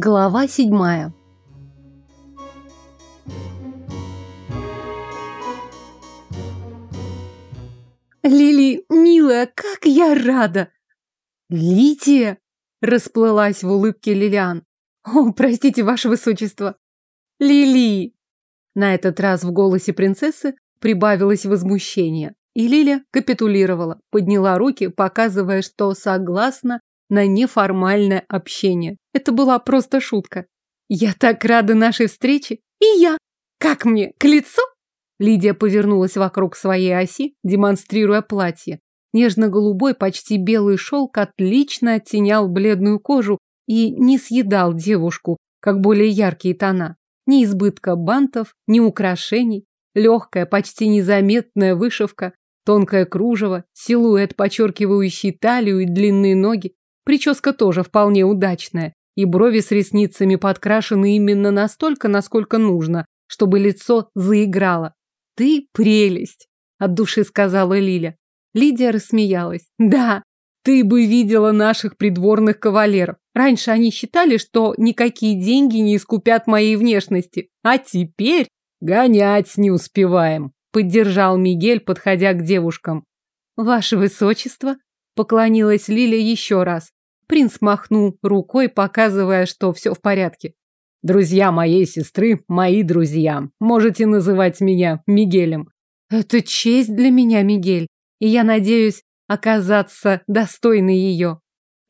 Глава седьмая. Лили, милая, как я рада! Лития! Расплылась в улыбке Лилиан. О, простите, ваше высочество. Лили! На этот раз в голосе принцессы прибавилось возмущение. И Лиля капитулировала, подняла руки, показывая, что согласна на неформальное общение. Это была просто шутка. Я так рада нашей встрече. И я. Как мне, к лицу? Лидия повернулась вокруг своей оси, демонстрируя платье. Нежно-голубой, почти белый шелк отлично оттенял бледную кожу и не съедал девушку, как более яркие тона. Ни избытка бантов, ни украшений, легкая, почти незаметная вышивка, тонкое кружево, силуэт, подчеркивающий талию и длинные ноги. Прическа тоже вполне удачная, и брови с ресницами подкрашены именно настолько, насколько нужно, чтобы лицо заиграло. «Ты прелесть!» – от души сказала Лиля. Лидия рассмеялась. «Да, ты бы видела наших придворных кавалеров. Раньше они считали, что никакие деньги не искупят моей внешности. А теперь гонять не успеваем», – поддержал Мигель, подходя к девушкам. «Ваше высочество», – поклонилась Лиля еще раз. Принц махнул рукой, показывая, что все в порядке. Друзья моей сестры – мои друзья. Можете называть меня Мигелем. Это честь для меня, Мигель, и я надеюсь оказаться достойной ее.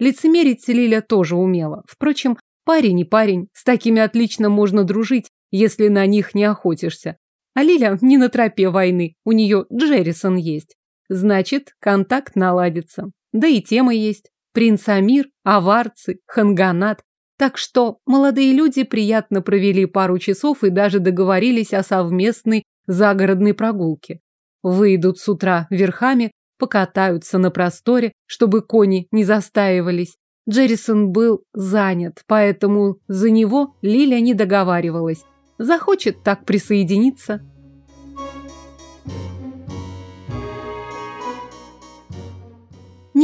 Лицемерить Лиля тоже умела. Впрочем, парень и парень, с такими отлично можно дружить, если на них не охотишься. А Лиля не на тропе войны, у нее Джеррисон есть. Значит, контакт наладится. Да и тема есть принц Амир, аварцы, ханганат. Так что молодые люди приятно провели пару часов и даже договорились о совместной загородной прогулке. Выйдут с утра верхами, покатаются на просторе, чтобы кони не застаивались. Джеррисон был занят, поэтому за него Лиля не договаривалась. Захочет так присоединиться,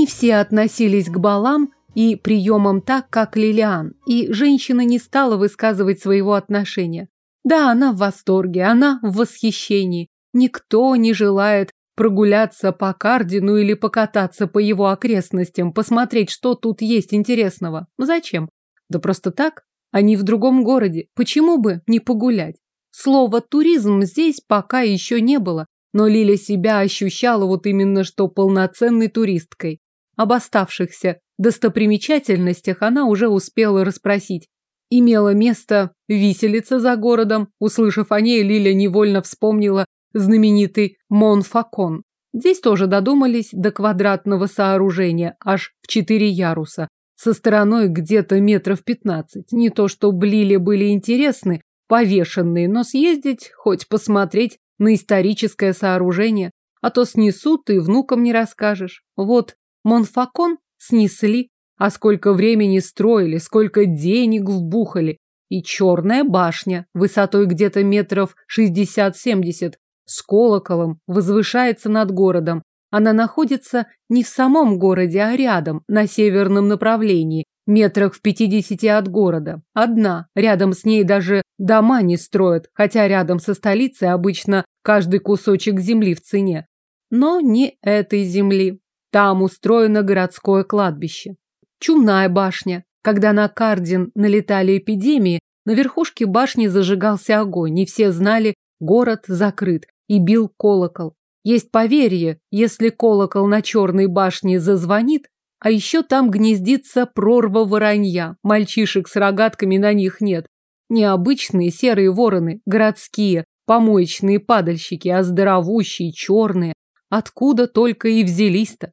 Все относились к балам и приемам так, как Лилиан, и женщина не стала высказывать своего отношения. Да, она в восторге, она в восхищении. Никто не желает прогуляться по Кардину или покататься по его окрестностям, посмотреть, что тут есть интересного. Зачем? Да просто так. Они в другом городе. Почему бы не погулять? Слово «туризм» здесь пока еще не было, но Лиля себя ощущала вот именно что полноценной туристкой. Об оставшихся достопримечательностях она уже успела расспросить. Имела место виселица за городом. Услышав о ней, Лиля невольно вспомнила знаменитый Монфакон. Здесь тоже додумались до квадратного сооружения, аж в четыре яруса, со стороной где-то метров пятнадцать. Не то, что Блиле были интересны, повешенные, но съездить, хоть посмотреть на историческое сооружение, а то снесут и внукам не расскажешь. Вот Монфакон снесли, а сколько времени строили, сколько денег вбухали. И черная башня, высотой где-то метров шестьдесят-семьдесят, с колоколом, возвышается над городом. Она находится не в самом городе, а рядом, на северном направлении, метрах в пятидесяти от города. Одна, рядом с ней даже дома не строят, хотя рядом со столицей обычно каждый кусочек земли в цене. Но не этой земли. Там устроено городское кладбище. Чумная башня. Когда на Кардин налетали эпидемии, на верхушке башни зажигался огонь, и все знали, город закрыт, и бил колокол. Есть поверье, если колокол на черной башне зазвонит, а еще там гнездится прорва воронья, мальчишек с рогатками на них нет. Необычные серые вороны, городские, помоечные падальщики, а здоровущие, черные. Откуда только и взялись-то?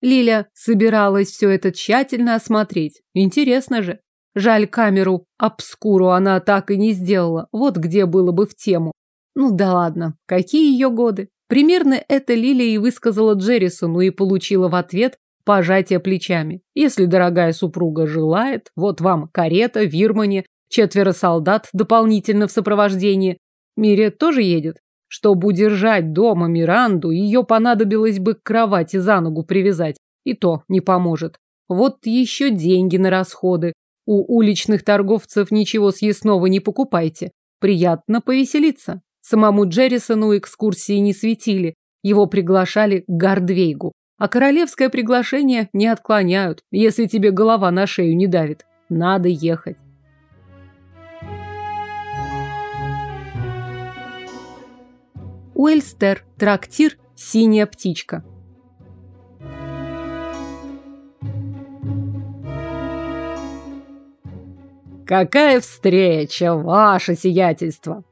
Лиля собиралась все это тщательно осмотреть. Интересно же. Жаль, камеру обскуру она так и не сделала. Вот где было бы в тему. Ну да ладно, какие ее годы? Примерно это Лилия и высказала Джеррисону и получила в ответ пожатие плечами. Если дорогая супруга желает, вот вам карета в Вирмане, четверо солдат дополнительно в сопровождении. Мире тоже едет. Чтобы удержать дома Миранду, ее понадобилось бы к кровати за ногу привязать. И то не поможет. Вот еще деньги на расходы. У уличных торговцев ничего съестного не покупайте. Приятно повеселиться. Самому Джеррисону экскурсии не светили. Его приглашали к Гардвейгу. А королевское приглашение не отклоняют, если тебе голова на шею не давит. Надо ехать. Уэльстер, трактир, синяя птичка. Какая встреча, ваше сиятельство!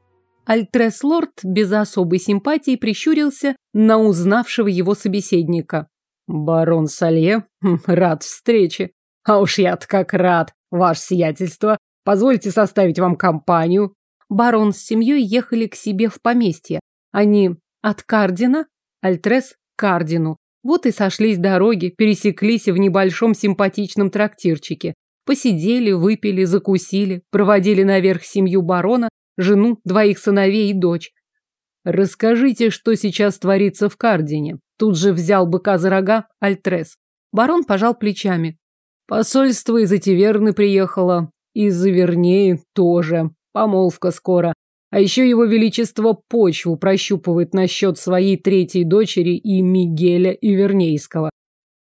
Альтрес-лорд без особой симпатии прищурился на узнавшего его собеседника. Барон Салье, хм, рад встрече. А уж я-то как рад, ваше сиятельство. Позвольте составить вам компанию. Барон с семьей ехали к себе в поместье. Они от Кардина, Альтрес Кардину. Вот и сошлись дороги, пересеклись в небольшом симпатичном трактирчике. Посидели, выпили, закусили, проводили наверх семью барона, жену, двоих сыновей и дочь. Расскажите, что сейчас творится в Кардине. Тут же взял быка за рога Альтрес. Барон пожал плечами. Посольство из Этиверны приехало. Из Ивернеи тоже. Помолвка скоро. А еще его величество почву прощупывает насчет своей третьей дочери и Мигеля Ивернейского.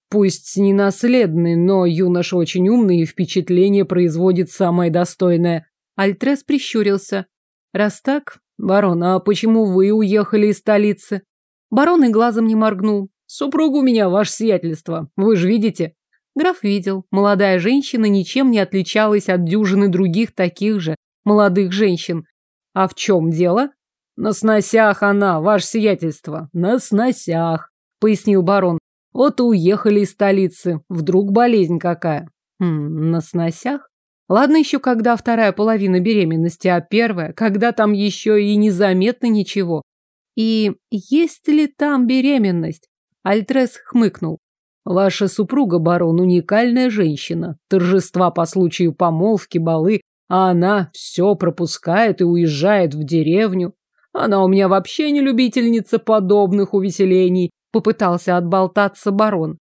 Пусть не наследный, но юноша очень умный и впечатление производит самое достойное. Альтрес прищурился. Раз так, барон, а почему вы уехали из столицы? Барон и глазом не моргнул. Супругу у меня, ваше сиятельство. Вы же видите? Граф видел. Молодая женщина ничем не отличалась от дюжины других таких же молодых женщин. А в чем дело? На сносях она, ваше сиятельство. На сносях, пояснил барон. Вот и уехали из столицы. Вдруг болезнь какая. Хм, на сносях? Ладно еще, когда вторая половина беременности, а первая, когда там еще и незаметно ничего. И есть ли там беременность? Альтрес хмыкнул. Ваша супруга, барон, уникальная женщина. Торжества по случаю помолвки, балы, а она все пропускает и уезжает в деревню. Она у меня вообще не любительница подобных увеселений, попытался отболтаться барон.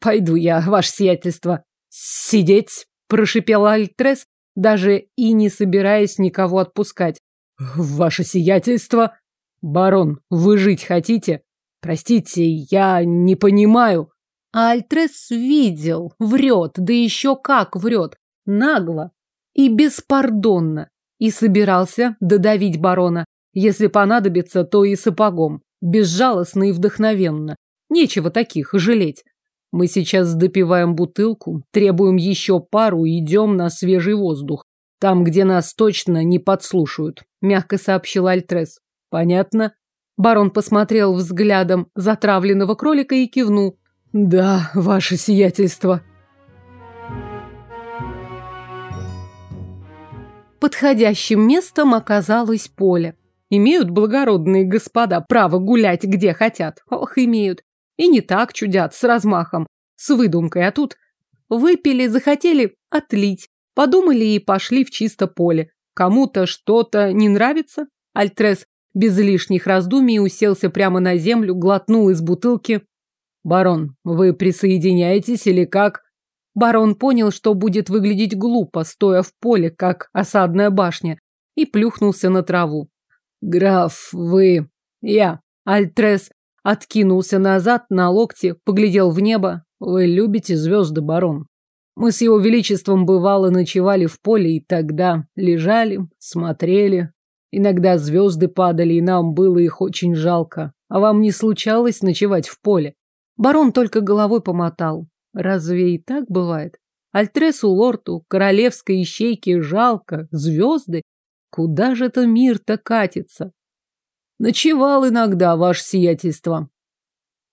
Пойду я, ваше сиятельство. Сидеть, прошипел Альтрес, даже и не собираясь никого отпускать. Ваше сиятельство, «Барон, вы жить хотите? Простите, я не понимаю». Альтрес видел, врет, да еще как врет, нагло и беспардонно, и собирался додавить барона, если понадобится, то и сапогом, безжалостно и вдохновенно. Нечего таких жалеть. Мы сейчас допиваем бутылку, требуем еще пару и идем на свежий воздух. Там, где нас точно не подслушают, мягко сообщил Альтрес. Понятно? Барон посмотрел взглядом затравленного кролика и кивнул. Да, ваше сиятельство. Подходящим местом оказалось поле. Имеют благородные господа право гулять где хотят. Ох, имеют. И не так чудят, с размахом, с выдумкой, а тут выпили, захотели отлить, подумали и пошли в чисто поле. Кому-то что-то не нравится? Альтрес без лишних раздумий уселся прямо на землю, глотнул из бутылки. «Барон, вы присоединяетесь или как?» Барон понял, что будет выглядеть глупо, стоя в поле, как осадная башня, и плюхнулся на траву. «Граф, вы...» «Я». Альтрес откинулся назад на локте, поглядел в небо. «Вы любите звезды, барон?» Мы с его величеством бывало ночевали в поле и тогда лежали, смотрели, Иногда звезды падали, и нам было их очень жалко. А вам не случалось ночевать в поле? Барон только головой помотал. Разве и так бывает? Альтресу лорту, королевской ищейке жалко, звезды. Куда же это мир-то катится? Ночевал иногда, ваше сиятельство.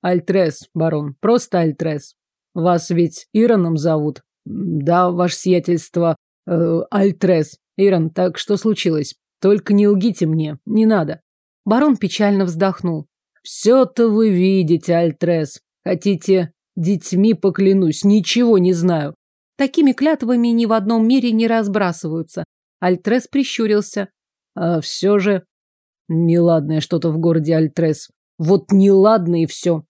Альтрес, барон, просто Альтрес. Вас ведь Ироном зовут. Да, ваше сиятельство, э, Альтрес. Ирон, так что случилось? Только не лгите мне, не надо. Барон печально вздохнул. Все-то вы видите, Альтрес. Хотите, детьми поклянусь, ничего не знаю. Такими клятвами ни в одном мире не разбрасываются. Альтрес прищурился. А все же... Неладное что-то в городе Альтрес. Вот неладно и все.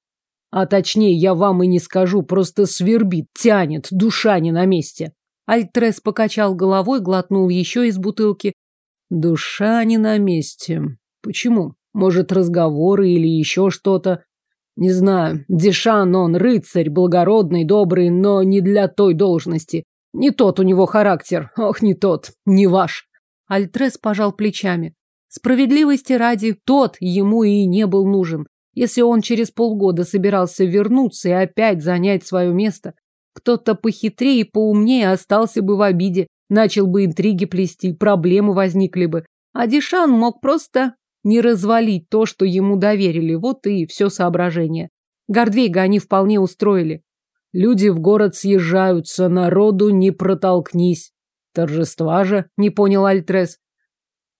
А точнее, я вам и не скажу, просто свербит, тянет, душа не на месте. Альтрес покачал головой, глотнул еще из бутылки. Душа не на месте. Почему? Может, разговоры или еще что-то? Не знаю. Дешан он рыцарь, благородный, добрый, но не для той должности. Не тот у него характер. Ох, не тот. Не ваш. Альтрес пожал плечами. Справедливости ради, тот ему и не был нужен. Если он через полгода собирался вернуться и опять занять свое место, кто-то похитрее и поумнее остался бы в обиде, начал бы интриги плести, проблемы возникли бы. А Дишан мог просто не развалить то, что ему доверили. Вот и все соображение. Гордвейга они вполне устроили. Люди в город съезжаются, народу не протолкнись. Торжества же, не понял Альтрес.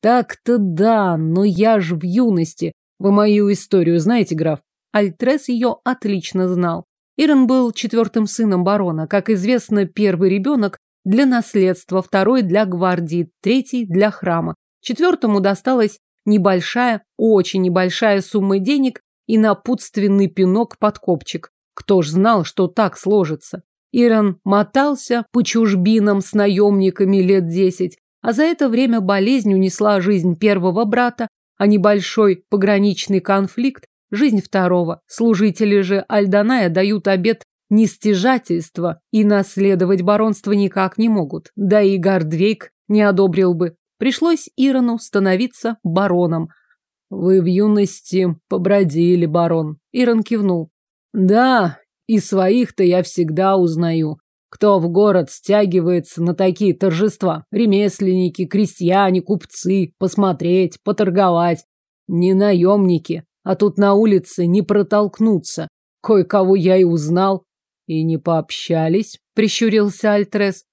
Так-то да, но я ж в юности. Вы мою историю знаете, граф? Альтрес ее отлично знал. Ирон был четвертым сыном барона. Как известно, первый ребенок для наследства, второй для гвардии, третий для храма. Четвертому досталась небольшая, очень небольшая сумма денег и напутственный пинок под копчик. Кто ж знал, что так сложится? Ирон мотался по чужбинам с наемниками лет десять, а за это время болезнь унесла жизнь первого брата, а небольшой пограничный конфликт – жизнь второго. Служители же Альданая дают обет нестяжательства и наследовать баронство никак не могут. Да и Гардвейк не одобрил бы. Пришлось Ирону становиться бароном. Вы в юности побродили, барон. Ирон кивнул. Да, и своих-то я всегда узнаю. Кто в город стягивается на такие торжества? Ремесленники, крестьяне, купцы, посмотреть, поторговать. Не наемники, а тут на улице не протолкнуться. Кое-кого я и узнал. И не пообщались, прищурился Альтрес.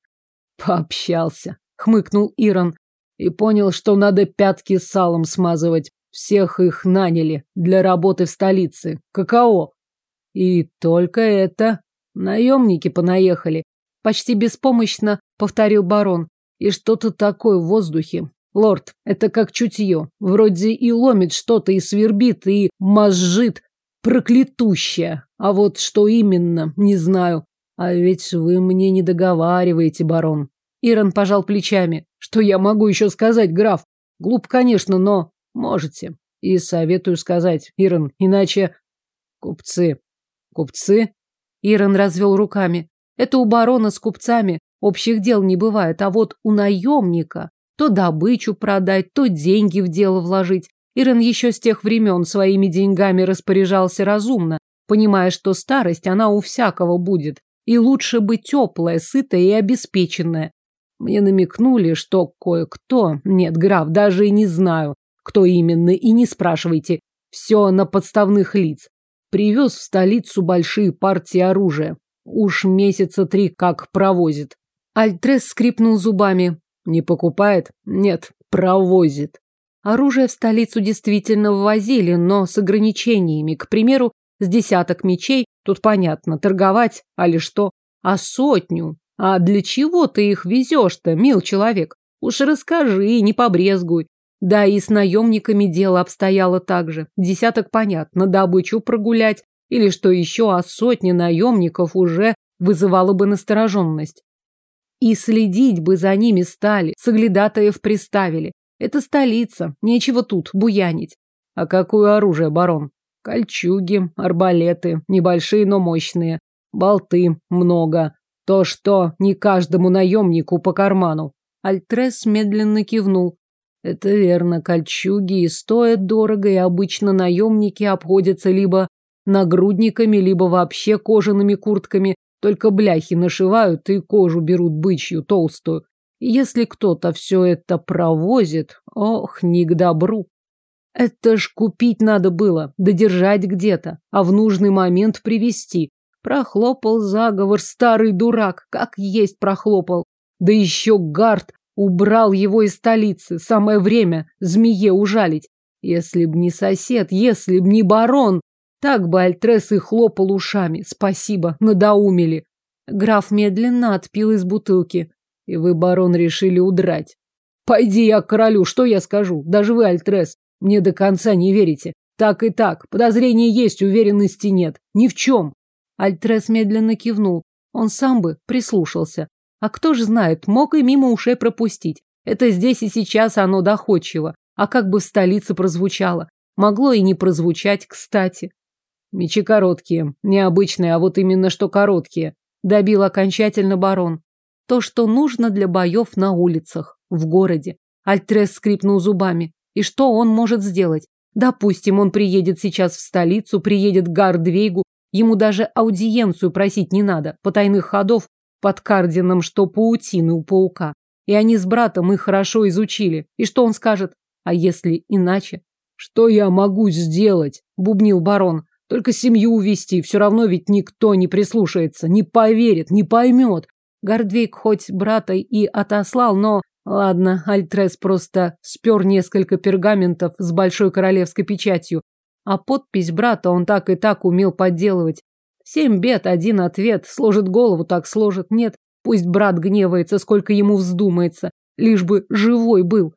Пообщался, хмыкнул Ирон. И понял, что надо пятки салом смазывать. Всех их наняли для работы в столице. Каково? И только это. Наемники понаехали. Почти беспомощно повторил барон. И что-то такое в воздухе. Лорд, это как чутье. Вроде и ломит что-то, и свербит, и мозжит. Проклятущее. А вот что именно, не знаю. А ведь вы мне не договариваете, барон. Ирон пожал плечами. Что я могу еще сказать, граф? Глуп, конечно, но можете. И советую сказать, Ирон, иначе... Купцы. Купцы? Ирон развел руками. Это у барона с купцами общих дел не бывает, а вот у наемника то добычу продать, то деньги в дело вложить. Ирон еще с тех времен своими деньгами распоряжался разумно, понимая, что старость она у всякого будет, и лучше быть теплая, сытая и обеспеченная. Мне намекнули, что кое-кто, нет, граф, даже и не знаю, кто именно, и не спрашивайте, все на подставных лиц. Привез в столицу большие партии оружия. Уж месяца три как провозит. Альтрес скрипнул зубами. Не покупает? Нет, провозит. Оружие в столицу действительно ввозили, но с ограничениями. К примеру, с десяток мечей, тут понятно, торговать, а ли что, а сотню. А для чего ты их везешь-то, мил человек? Уж расскажи, не побрезгуй. Да и с наемниками дело обстояло так же. Десяток понятно, добычу прогулять, или что еще, а сотни наемников уже вызывало бы настороженность. И следить бы за ними стали, соглядатаев приставили. Это столица, нечего тут буянить. А какое оружие, барон? Кольчуги, арбалеты, небольшие, но мощные. Болты много. То, что не каждому наемнику по карману. Альтрес медленно кивнул. Это верно, кольчуги и стоят дорого, и обычно наемники обходятся либо нагрудниками, либо вообще кожаными куртками, только бляхи нашивают и кожу берут бычью толстую. И если кто-то все это провозит, ох, не к добру. Это ж купить надо было, додержать где-то, а в нужный момент привезти. Прохлопал заговор старый дурак, как есть прохлопал. Да еще Гард убрал его из столицы, самое время змее ужалить. Если б не сосед, если б не барон, так бы Альтрес и хлопал ушами. Спасибо, надоумили. Граф медленно отпил из бутылки. И вы, барон, решили удрать. Пойди я к королю, что я скажу? Даже вы, Альтрес, мне до конца не верите. Так и так. Подозрения есть, уверенности нет. Ни в чем. Альтрес медленно кивнул. Он сам бы прислушался. А кто ж знает, мог и мимо ушей пропустить. Это здесь и сейчас оно доходчиво. А как бы в столице прозвучало? Могло и не прозвучать, кстати. Мечи короткие. Необычные, а вот именно что короткие. Добил окончательно барон. То, что нужно для боев на улицах, в городе. Альтрес скрипнул зубами. И что он может сделать? Допустим, он приедет сейчас в столицу, приедет к Гардвейгу, ему даже аудиенцию просить не надо, потайных ходов под кардином, что паутины у паука. И они с братом их хорошо изучили. И что он скажет? А если иначе? Что я могу сделать? Бубнил барон. Только семью увести, все равно ведь никто не прислушается, не поверит, не поймет. Гордвейк хоть брата и отослал, но Ладно, Альтрес просто спер несколько пергаментов с большой королевской печатью, а подпись брата он так и так умел подделывать. Семь бед, один ответ, сложит голову, так сложит, нет. Пусть брат гневается, сколько ему вздумается, лишь бы живой был.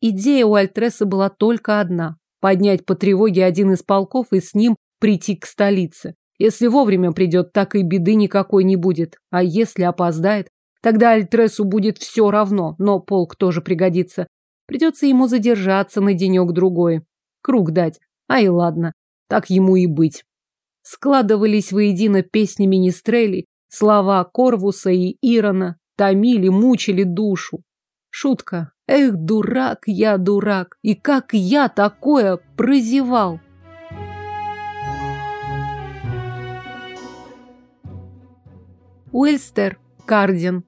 Идея у Альтреса была только одна – поднять по тревоге один из полков и с ним прийти к столице. Если вовремя придет, так и беды никакой не будет. А если опоздает? Тогда Альтресу будет все равно, но полк тоже пригодится. Придется ему задержаться на денек-другой. Круг дать. А и ладно, так ему и быть. Складывались воедино песни Министрели, слова Корвуса и Ирона, томили, мучили душу. Шутка. Эх, дурак я, дурак. И как я такое прозевал? Уэльстер, Карден.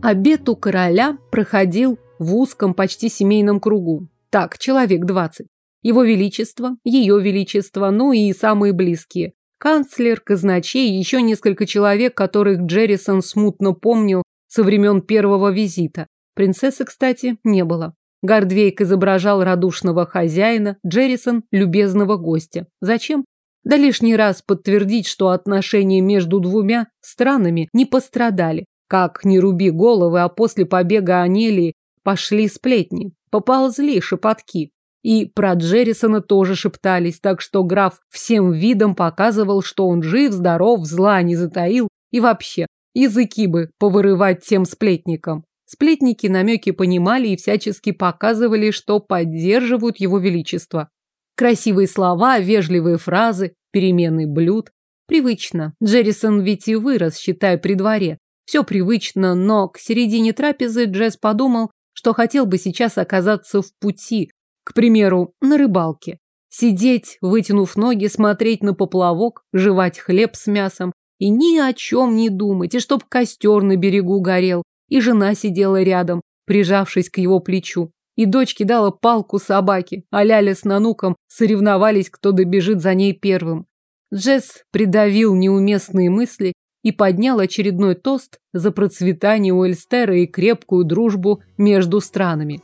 Обед у короля проходил в узком, почти семейном кругу. Так, человек двадцать. Его величество, ее величество, ну и самые близкие. Канцлер, казначей, еще несколько человек, которых Джеррисон смутно помнил со времен первого визита. Принцессы, кстати, не было. Гардвейк изображал радушного хозяина, Джеррисон – любезного гостя. Зачем? Да лишний раз подтвердить, что отношения между двумя странами не пострадали. Как не руби головы, а после побега Анелии пошли сплетни, поползли шепотки. И про Джеррисона тоже шептались, так что граф всем видом показывал, что он жив, здоров, зла не затаил и вообще языки бы повырывать тем сплетникам. Сплетники намеки понимали и всячески показывали, что поддерживают его величество. Красивые слова, вежливые фразы, перемены блюд. Привычно. Джеррисон ведь и вырос, считай, при дворе. Все привычно, но к середине трапезы Джесс подумал, что хотел бы сейчас оказаться в пути, к примеру, на рыбалке. Сидеть, вытянув ноги, смотреть на поплавок, жевать хлеб с мясом и ни о чем не думать, и чтоб костер на берегу горел, и жена сидела рядом, прижавшись к его плечу, и дочь кидала палку собаке, а Ляля с Нануком соревновались, кто добежит за ней первым. Джесс придавил неуместные мысли и поднял очередной тост за процветание Уэльстера и крепкую дружбу между странами.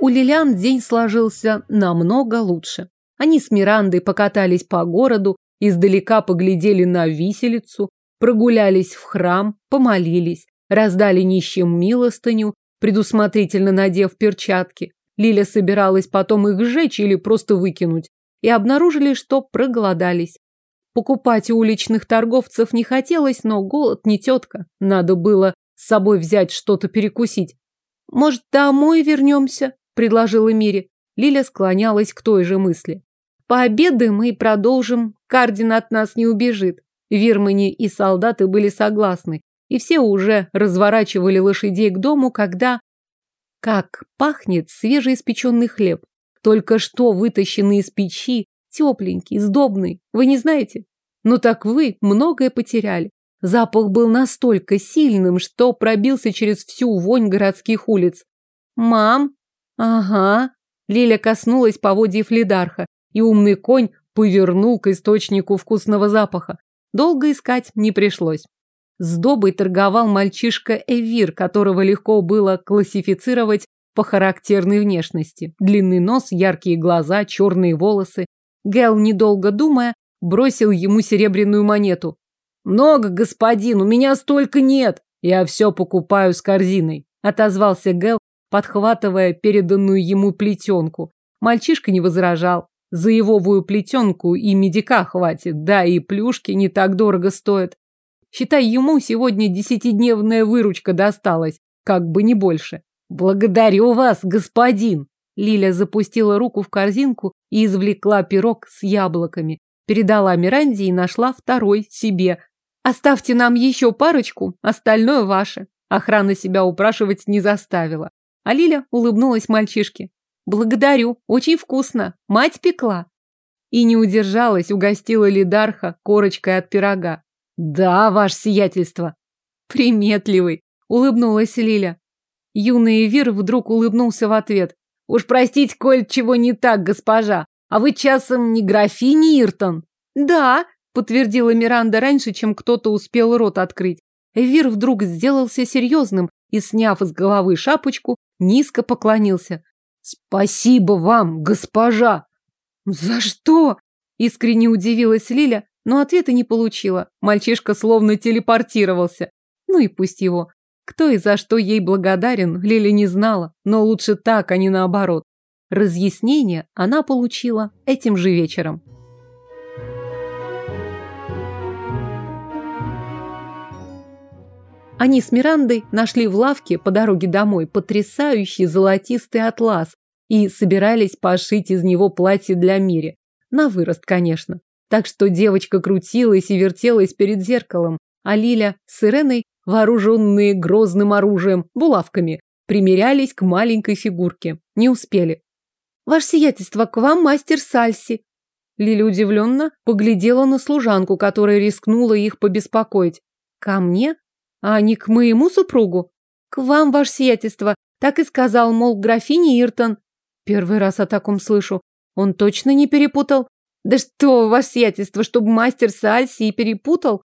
У Лилиан день сложился намного лучше. Они с Мирандой покатались по городу, издалека поглядели на виселицу, прогулялись в храм, помолились, раздали нищим милостыню, предусмотрительно надев перчатки, Лиля собиралась потом их сжечь или просто выкинуть. И обнаружили, что проголодались. Покупать у уличных торговцев не хотелось, но голод не тетка. Надо было с собой взять что-то перекусить. «Может, домой вернемся?» – предложила Мире. Лиля склонялась к той же мысли. «Пообедаем и продолжим. Кардин от нас не убежит». Вирмани и солдаты были согласны, и все уже разворачивали лошадей к дому, когда как пахнет свежеиспеченный хлеб. Только что вытащенный из печи, тепленький, сдобный. Вы не знаете? Ну так вы многое потеряли. Запах был настолько сильным, что пробился через всю вонь городских улиц. «Мам?» «Ага». Лиля коснулась поводьев Лидарха, и умный конь повернул к источнику вкусного запаха. Долго искать не пришлось. Сдобой торговал мальчишка Эвир, которого легко было классифицировать по характерной внешности. Длинный нос, яркие глаза, черные волосы. Гэл, недолго думая, бросил ему серебряную монету. «Много, господин, у меня столько нет. Я все покупаю с корзиной», — отозвался Гэл, подхватывая переданную ему плетенку. Мальчишка не возражал. За ивовую плетенку и медика хватит, да и плюшки не так дорого стоят. Считай, ему сегодня десятидневная выручка досталась, как бы не больше. Благодарю вас, господин. Лиля запустила руку в корзинку и извлекла пирог с яблоками. Передала Миранде и нашла второй себе. Оставьте нам еще парочку, остальное ваше. Охрана себя упрашивать не заставила. А Лиля улыбнулась мальчишке. Благодарю, очень вкусно. Мать пекла. И не удержалась, угостила Лидарха корочкой от пирога. Да, ваше сиятельство. Приметливый, улыбнулась Лиля. Юный Эвир вдруг улыбнулся в ответ. Уж простите, коль чего не так, госпожа. А вы часом не графиня Иртон? Да, подтвердила Миранда раньше, чем кто-то успел рот открыть. Эвир вдруг сделался серьезным и, сняв из головы шапочку, низко поклонился. Спасибо вам, госпожа. За что? Искренне удивилась Лиля, но ответа не получила. Мальчишка словно телепортировался. Ну и пусть его. Кто и за что ей благодарен, Лиля не знала, но лучше так, а не наоборот. Разъяснение она получила этим же вечером. Они с Мирандой нашли в лавке по дороге домой потрясающий золотистый атлас и собирались пошить из него платье для Мири. На вырост, конечно. Так что девочка крутилась и вертелась перед зеркалом, а Лиля с Иреной, вооруженные грозным оружием, булавками, примерялись к маленькой фигурке. Не успели. «Ваше сиятельство, к вам мастер Сальси!» Лиля удивленно поглядела на служанку, которая рискнула их побеспокоить. «Ко мне? А не к моему супругу?» «К вам, ваше сиятельство!» Так и сказал, мол, графиня Иртон. Первый раз о таком слышу. Он точно не перепутал? Да что, ваше сиятельство, чтобы мастер Сальси и перепутал?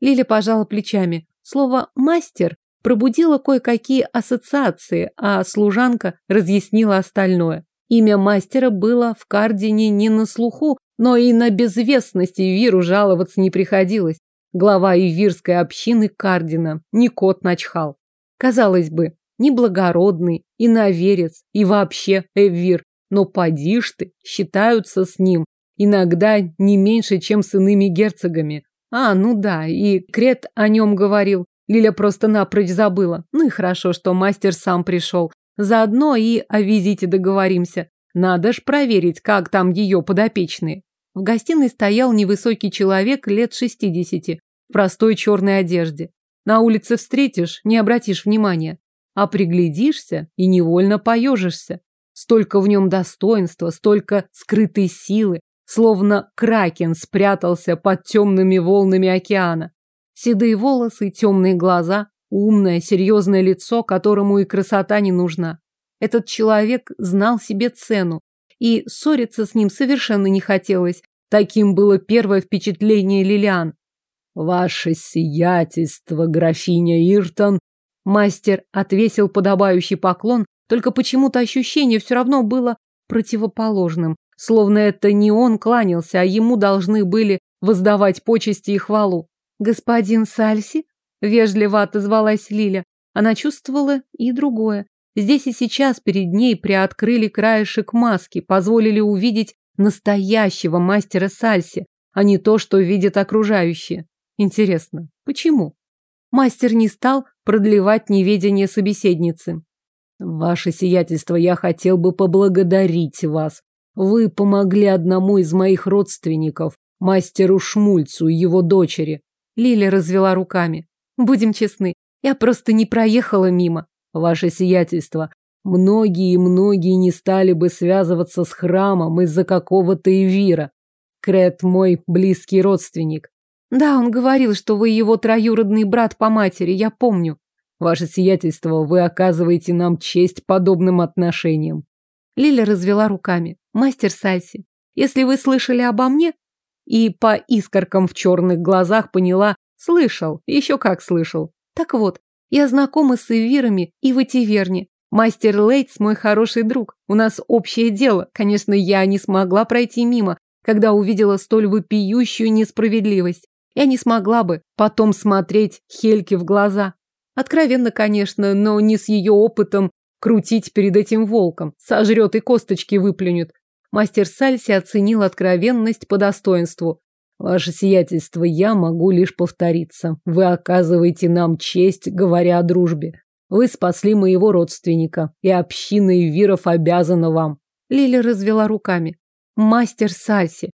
Лиля пожала плечами. Слово «мастер» пробудило кое-какие ассоциации, а служанка разъяснила остальное. Имя мастера было в Кардине не на слуху, но и на безвестности Виру жаловаться не приходилось. Глава ивирской общины Кардина, не кот начхал. Казалось бы, неблагородный, иноверец и вообще эвир, но поди считаются с ним, иногда не меньше, чем с иными герцогами. А, ну да, и Крет о нем говорил. Лиля просто напрочь забыла. Ну и хорошо, что мастер сам пришел. Заодно и о визите договоримся. Надо ж проверить, как там ее подопечные. В гостиной стоял невысокий человек лет шестидесяти, в простой черной одежде. На улице встретишь, не обратишь внимания. А приглядишься и невольно поежишься. Столько в нем достоинства, столько скрытой силы, словно кракен спрятался под темными волнами океана. Седые волосы, темные глаза, умное, серьезное лицо, которому и красота не нужна. Этот человек знал себе цену, и ссориться с ним совершенно не хотелось. Таким было первое впечатление Лилиан. «Ваше сиятельство, графиня Иртон!» Мастер отвесил подобающий поклон, только почему-то ощущение все равно было противоположным, словно это не он кланялся, а ему должны были воздавать почести и хвалу. «Господин Сальси?» — вежливо отозвалась Лиля. Она чувствовала и другое. Здесь и сейчас перед ней приоткрыли краешек маски, позволили увидеть настоящего мастера Сальси, а не то, что видят окружающие. Интересно, почему? Мастер не стал продлевать неведение собеседницы. Ваше сиятельство, я хотел бы поблагодарить вас. Вы помогли одному из моих родственников, мастеру Шмульцу и его дочери. Лиля развела руками. Будем честны, я просто не проехала мимо. Ваше сиятельство, многие и многие не стали бы связываться с храмом из-за какого-то Эвира. Крет мой близкий родственник. Да, он говорил, что вы его троюродный брат по матери, я помню. Ваше сиятельство, вы оказываете нам честь подобным отношением. Лиля развела руками. Мастер Сальси, если вы слышали обо мне, и по искоркам в черных глазах поняла, слышал, еще как слышал. Так вот, я знакома с Эвирами и в Этиверне. Мастер Лейтс мой хороший друг. У нас общее дело. Конечно, я не смогла пройти мимо, когда увидела столь вопиющую несправедливость. Я не смогла бы потом смотреть Хельке в глаза. Откровенно, конечно, но не с ее опытом крутить перед этим волком. Сожрет и косточки выплюнет. Мастер Сальси оценил откровенность по достоинству. Ваше сиятельство, я могу лишь повториться. Вы оказываете нам честь, говоря о дружбе. Вы спасли моего родственника, и община Ивиров обязана вам. Лиля развела руками. Мастер Сальси.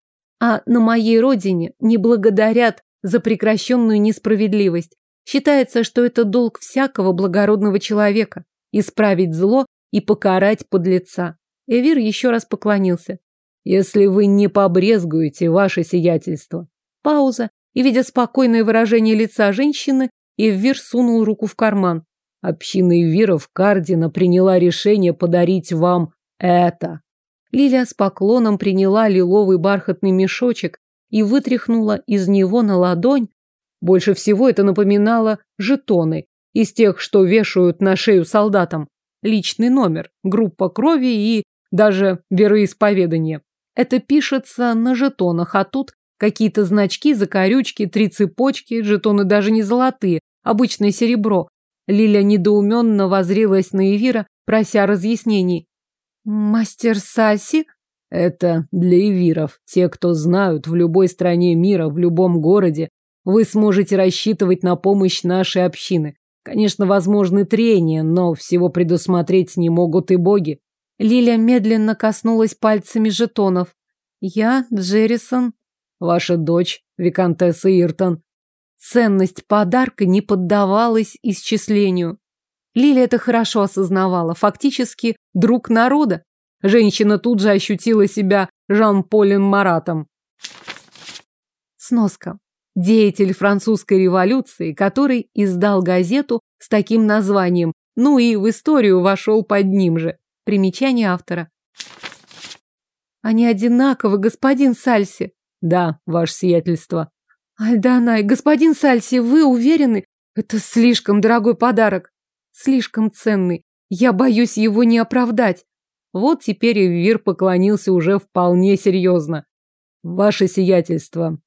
А на моей родине не благодарят за прекращенную несправедливость. Считается, что это долг всякого благородного человека – исправить зло и покарать подлеца. Эвир еще раз поклонился. Если вы не побрезгуете ваше сиятельство. Пауза, и, видя спокойное выражение лица женщины, Эвир сунул руку в карман. Община Эвиров Кардина приняла решение подарить вам это. Лилия с поклоном приняла лиловый бархатный мешочек и вытряхнула из него на ладонь. Больше всего это напоминало жетоны из тех, что вешают на шею солдатам. Личный номер, группа крови и даже вероисповедание. Это пишется на жетонах, а тут какие-то значки, закорючки, три цепочки, жетоны даже не золотые, обычное серебро. Лиля недоуменно возрилась на Эвира, прося разъяснений. «Мастер Саси?» «Это для Эвиров, те, кто знают в любой стране мира, в любом городе. Вы сможете рассчитывать на помощь нашей общины. Конечно, возможны трения, но всего предусмотреть не могут и боги. Лиля медленно коснулась пальцами жетонов. Я, Джеррисон. Ваша дочь, Викантесса Иртон. Ценность подарка не поддавалась исчислению. Лиля это хорошо осознавала. Фактически друг народа. Женщина тут же ощутила себя Жан-Полем Маратом. Сноска. Деятель французской революции, который издал газету с таким названием, ну и в историю вошел под ним же. Примечание автора. Они одинаковы, господин Сальси. Да, ваше сиятельство. Альданай, господин Сальси, вы уверены? Это слишком дорогой подарок. Слишком ценный. Я боюсь его не оправдать. Вот теперь Вир поклонился уже вполне серьезно. Ваше сиятельство.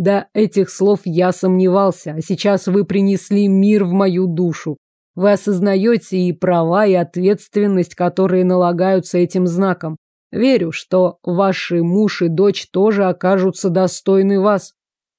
До этих слов я сомневался, а сейчас вы принесли мир в мою душу. Вы осознаете и права, и ответственность, которые налагаются этим знаком. Верю, что ваши муж и дочь тоже окажутся достойны вас.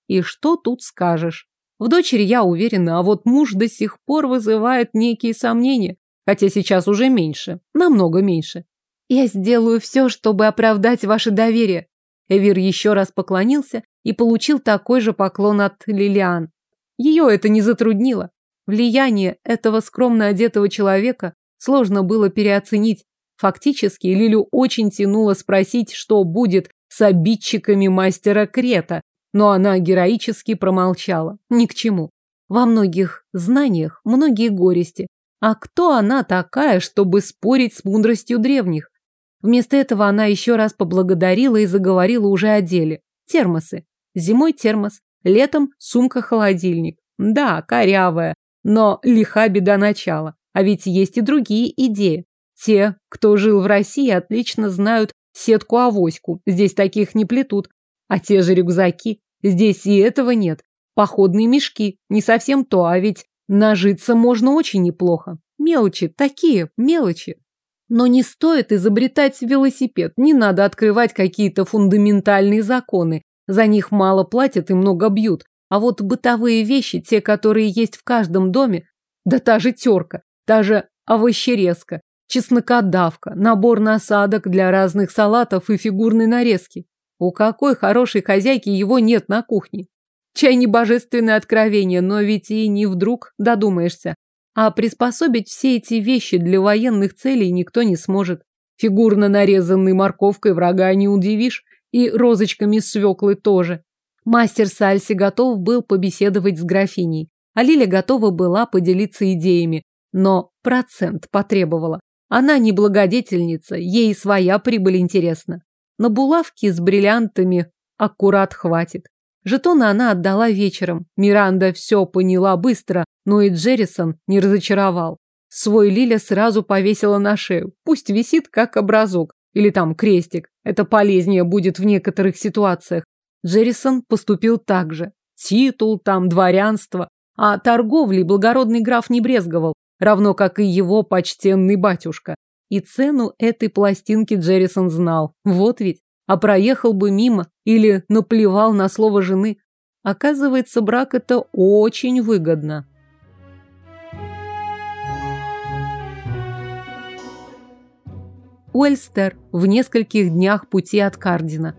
И что тут скажешь? В дочери я уверена, а вот муж до сих пор вызывает некие сомнения. Хотя сейчас уже меньше, намного меньше. Я сделаю все, чтобы оправдать ваше доверие. Эвир еще раз поклонился и получил такой же поклон от Лилиан. Ее это не затруднило. Влияние этого скромно одетого человека сложно было переоценить. Фактически Лилю очень тянуло спросить, что будет с обидчиками мастера Крета, но она героически промолчала. Ни к чему. Во многих знаниях многие горести. А кто она такая, чтобы спорить с мудростью древних? Вместо этого она еще раз поблагодарила и заговорила уже о деле. Термосы. Зимой термос, летом сумка-холодильник. Да, корявая, но лиха беда начала. А ведь есть и другие идеи. Те, кто жил в России, отлично знают сетку-авоську. Здесь таких не плетут. А те же рюкзаки. Здесь и этого нет. Походные мешки. Не совсем то, а ведь нажиться можно очень неплохо. Мелочи, такие мелочи. Но не стоит изобретать велосипед. Не надо открывать какие-то фундаментальные законы. За них мало платят и много бьют. А вот бытовые вещи, те, которые есть в каждом доме, да та же терка, та же овощерезка, чеснокодавка, набор насадок для разных салатов и фигурной нарезки. У какой хорошей хозяйки его нет на кухне? Чай не божественное откровение, но ведь и не вдруг додумаешься. А приспособить все эти вещи для военных целей никто не сможет. Фигурно нарезанной морковкой врага не удивишь, и розочками свеклы тоже. Мастер Сальси готов был побеседовать с графиней, а Лиля готова была поделиться идеями, но процент потребовала. Она не благодетельница, ей своя прибыль интересна. На булавки с бриллиантами аккурат хватит. Жетоны она отдала вечером. Миранда все поняла быстро, но и Джеррисон не разочаровал. Свой Лиля сразу повесила на шею. Пусть висит как образок. Или там крестик. Это полезнее будет в некоторых ситуациях. Джеррисон поступил так же. Титул там, дворянство. А торговлей благородный граф не брезговал. равно как и его почтенный батюшка. И цену этой пластинки Джеррисон знал. Вот ведь. А проехал бы мимо или наплевал на слово жены. Оказывается, брак это очень выгодно. Уэльстер в нескольких днях пути от Кардина.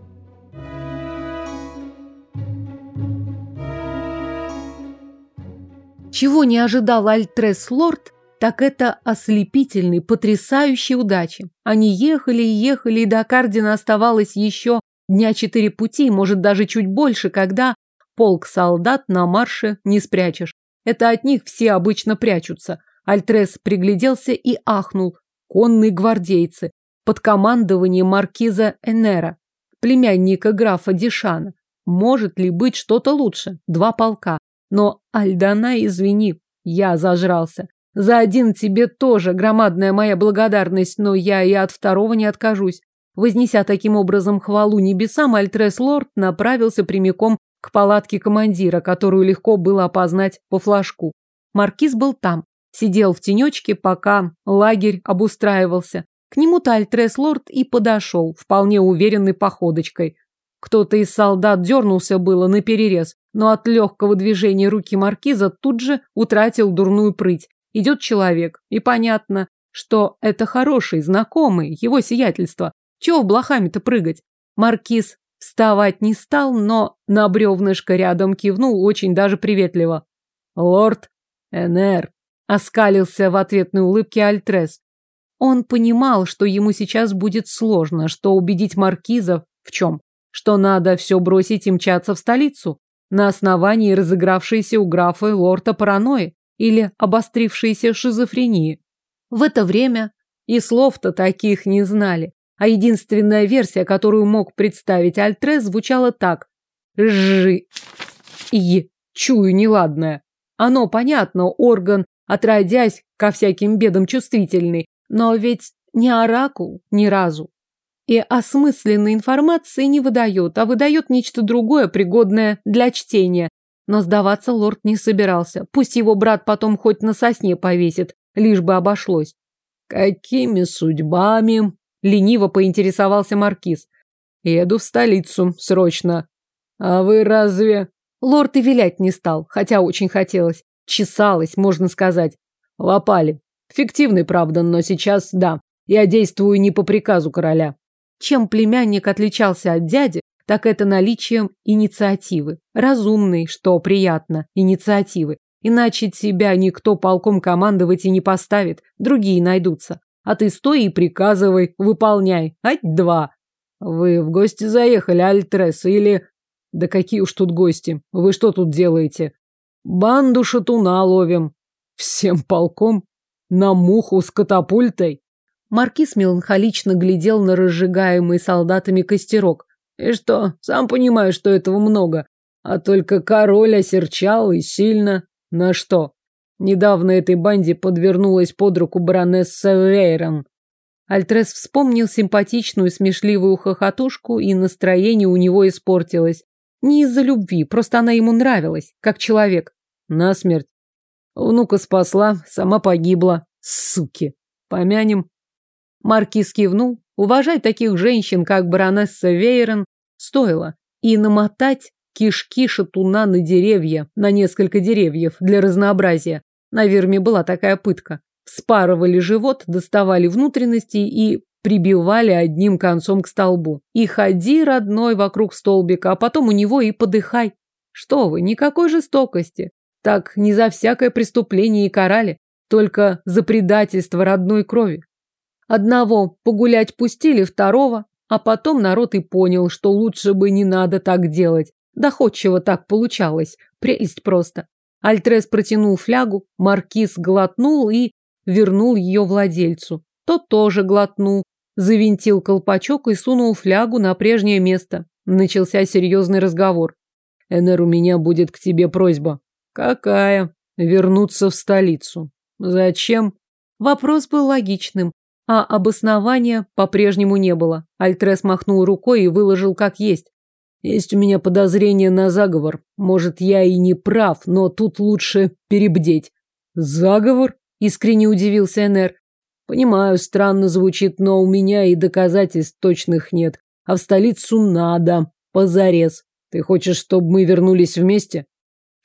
Чего не ожидал Альтрес Лорд, так это ослепительной, потрясающей удачи. Они ехали и ехали, и до Кардина оставалось еще дня четыре пути, может даже чуть больше, когда полк солдат на марше не спрячешь. Это от них все обычно прячутся. Альтрес пригляделся и ахнул. Конные гвардейцы под командованием маркиза Энера, племянника графа Дишана. Может ли быть что-то лучше? Два полка. Но, Альдана, извини, я зажрался. За один тебе тоже громадная моя благодарность, но я и от второго не откажусь. Вознеся таким образом хвалу небесам, Альтрес Лорд направился прямиком к палатке командира, которую легко было опознать по флажку. Маркиз был там, сидел в тенечке, пока лагерь обустраивался. К нему-то Альтрес Лорд и подошел, вполне уверенной походочкой. Кто-то из солдат дернулся было на перерез, но от легкого движения руки маркиза тут же утратил дурную прыть. Идет человек, и понятно, что это хороший, знакомый, его сиятельство. Чего в блохами-то прыгать? Маркиз вставать не стал, но на бревнышко рядом кивнул очень даже приветливо. «Лорд Энер», — оскалился в ответной улыбке Альтрес. Он понимал, что ему сейчас будет сложно, что убедить маркизов в чем? Что надо все бросить и мчаться в столицу? На основании разыгравшейся у графа лорда паранойи или обострившейся шизофрении. В это время и слов-то таких не знали, а единственная версия, которую мог представить Альтрес, звучала так. «Жи... и... чую неладное». Оно, понятно, орган, отродясь ко всяким бедам чувствительный, но ведь не оракул ни разу и осмысленной информации не выдает, а выдает нечто другое, пригодное для чтения. Но сдаваться лорд не собирался. Пусть его брат потом хоть на сосне повесит, лишь бы обошлось. «Какими судьбами?» — лениво поинтересовался маркиз. «Еду в столицу, срочно. А вы разве...» Лорд и вилять не стал, хотя очень хотелось. Чесалось, можно сказать. Лопали. Фиктивный, правда, но сейчас да. Я действую не по приказу короля. Чем племянник отличался от дяди, так это наличием инициативы. Разумной, что приятно, инициативы. Иначе тебя никто полком командовать и не поставит, другие найдутся. А ты стой и приказывай, выполняй. Ать два. Вы в гости заехали, Альтрес, или... Да какие уж тут гости. Вы что тут делаете? Банду шатуна ловим. Всем полком? На муху с катапультой? Маркиз меланхолично глядел на разжигаемый солдатами костерок. И что, сам понимаю, что этого много. А только король осерчал и сильно. На что? Недавно этой банде подвернулась под руку баронесса Вейрон. Альтрес вспомнил симпатичную смешливую хохотушку, и настроение у него испортилось. Не из-за любви, просто она ему нравилась, как человек. Насмерть. Внука спасла, сама погибла. Суки. Помянем. Маркиз кивнул. Уважать таких женщин, как баронесса Вейрон, стоило. И намотать кишки шатуна на деревья, на несколько деревьев, для разнообразия. На верме была такая пытка. Вспарывали живот, доставали внутренности и прибивали одним концом к столбу. И ходи, родной, вокруг столбика, а потом у него и подыхай. Что вы, никакой жестокости. Так не за всякое преступление и карали, только за предательство родной крови. Одного погулять пустили, второго, а потом народ и понял, что лучше бы не надо так делать. Доходчиво так получалось. Прелесть просто. Альтрес протянул флягу, маркиз глотнул и вернул ее владельцу. Тот тоже глотнул, завинтил колпачок и сунул флягу на прежнее место. Начался серьезный разговор. «Энер, у меня будет к тебе просьба». «Какая?» «Вернуться в столицу». «Зачем?» Вопрос был логичным а обоснования по-прежнему не было. Альтрес махнул рукой и выложил как есть. Есть у меня подозрение на заговор. Может, я и не прав, но тут лучше перебдеть. Заговор? Искренне удивился Энер. Понимаю, странно звучит, но у меня и доказательств точных нет. А в столицу надо. Позарез. Ты хочешь, чтобы мы вернулись вместе?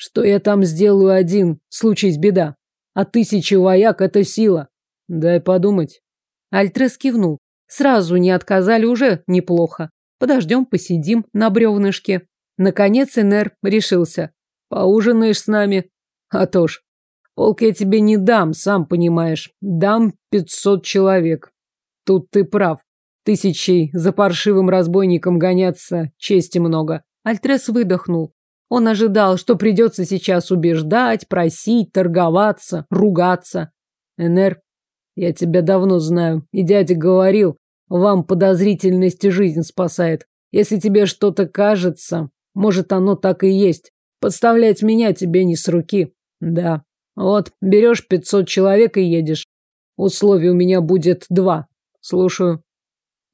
Что я там сделаю один, случись беда. А тысячи вояк — это сила. Дай подумать. Альтрес кивнул. Сразу не отказали уже неплохо. Подождем, посидим на бревнышке. Наконец Энер решился. Поужинаешь с нами? А то ж. Полк я тебе не дам, сам понимаешь. Дам пятьсот человек. Тут ты прав. Тысячей за паршивым разбойником гоняться чести много. Альтрес выдохнул. Он ожидал, что придется сейчас убеждать, просить, торговаться, ругаться. Энер, я тебя давно знаю, и дядя говорил, вам подозрительность жизнь спасает. Если тебе что-то кажется, может, оно так и есть. Подставлять меня тебе не с руки. Да. Вот, берешь пятьсот человек и едешь. Условий у меня будет два. Слушаю.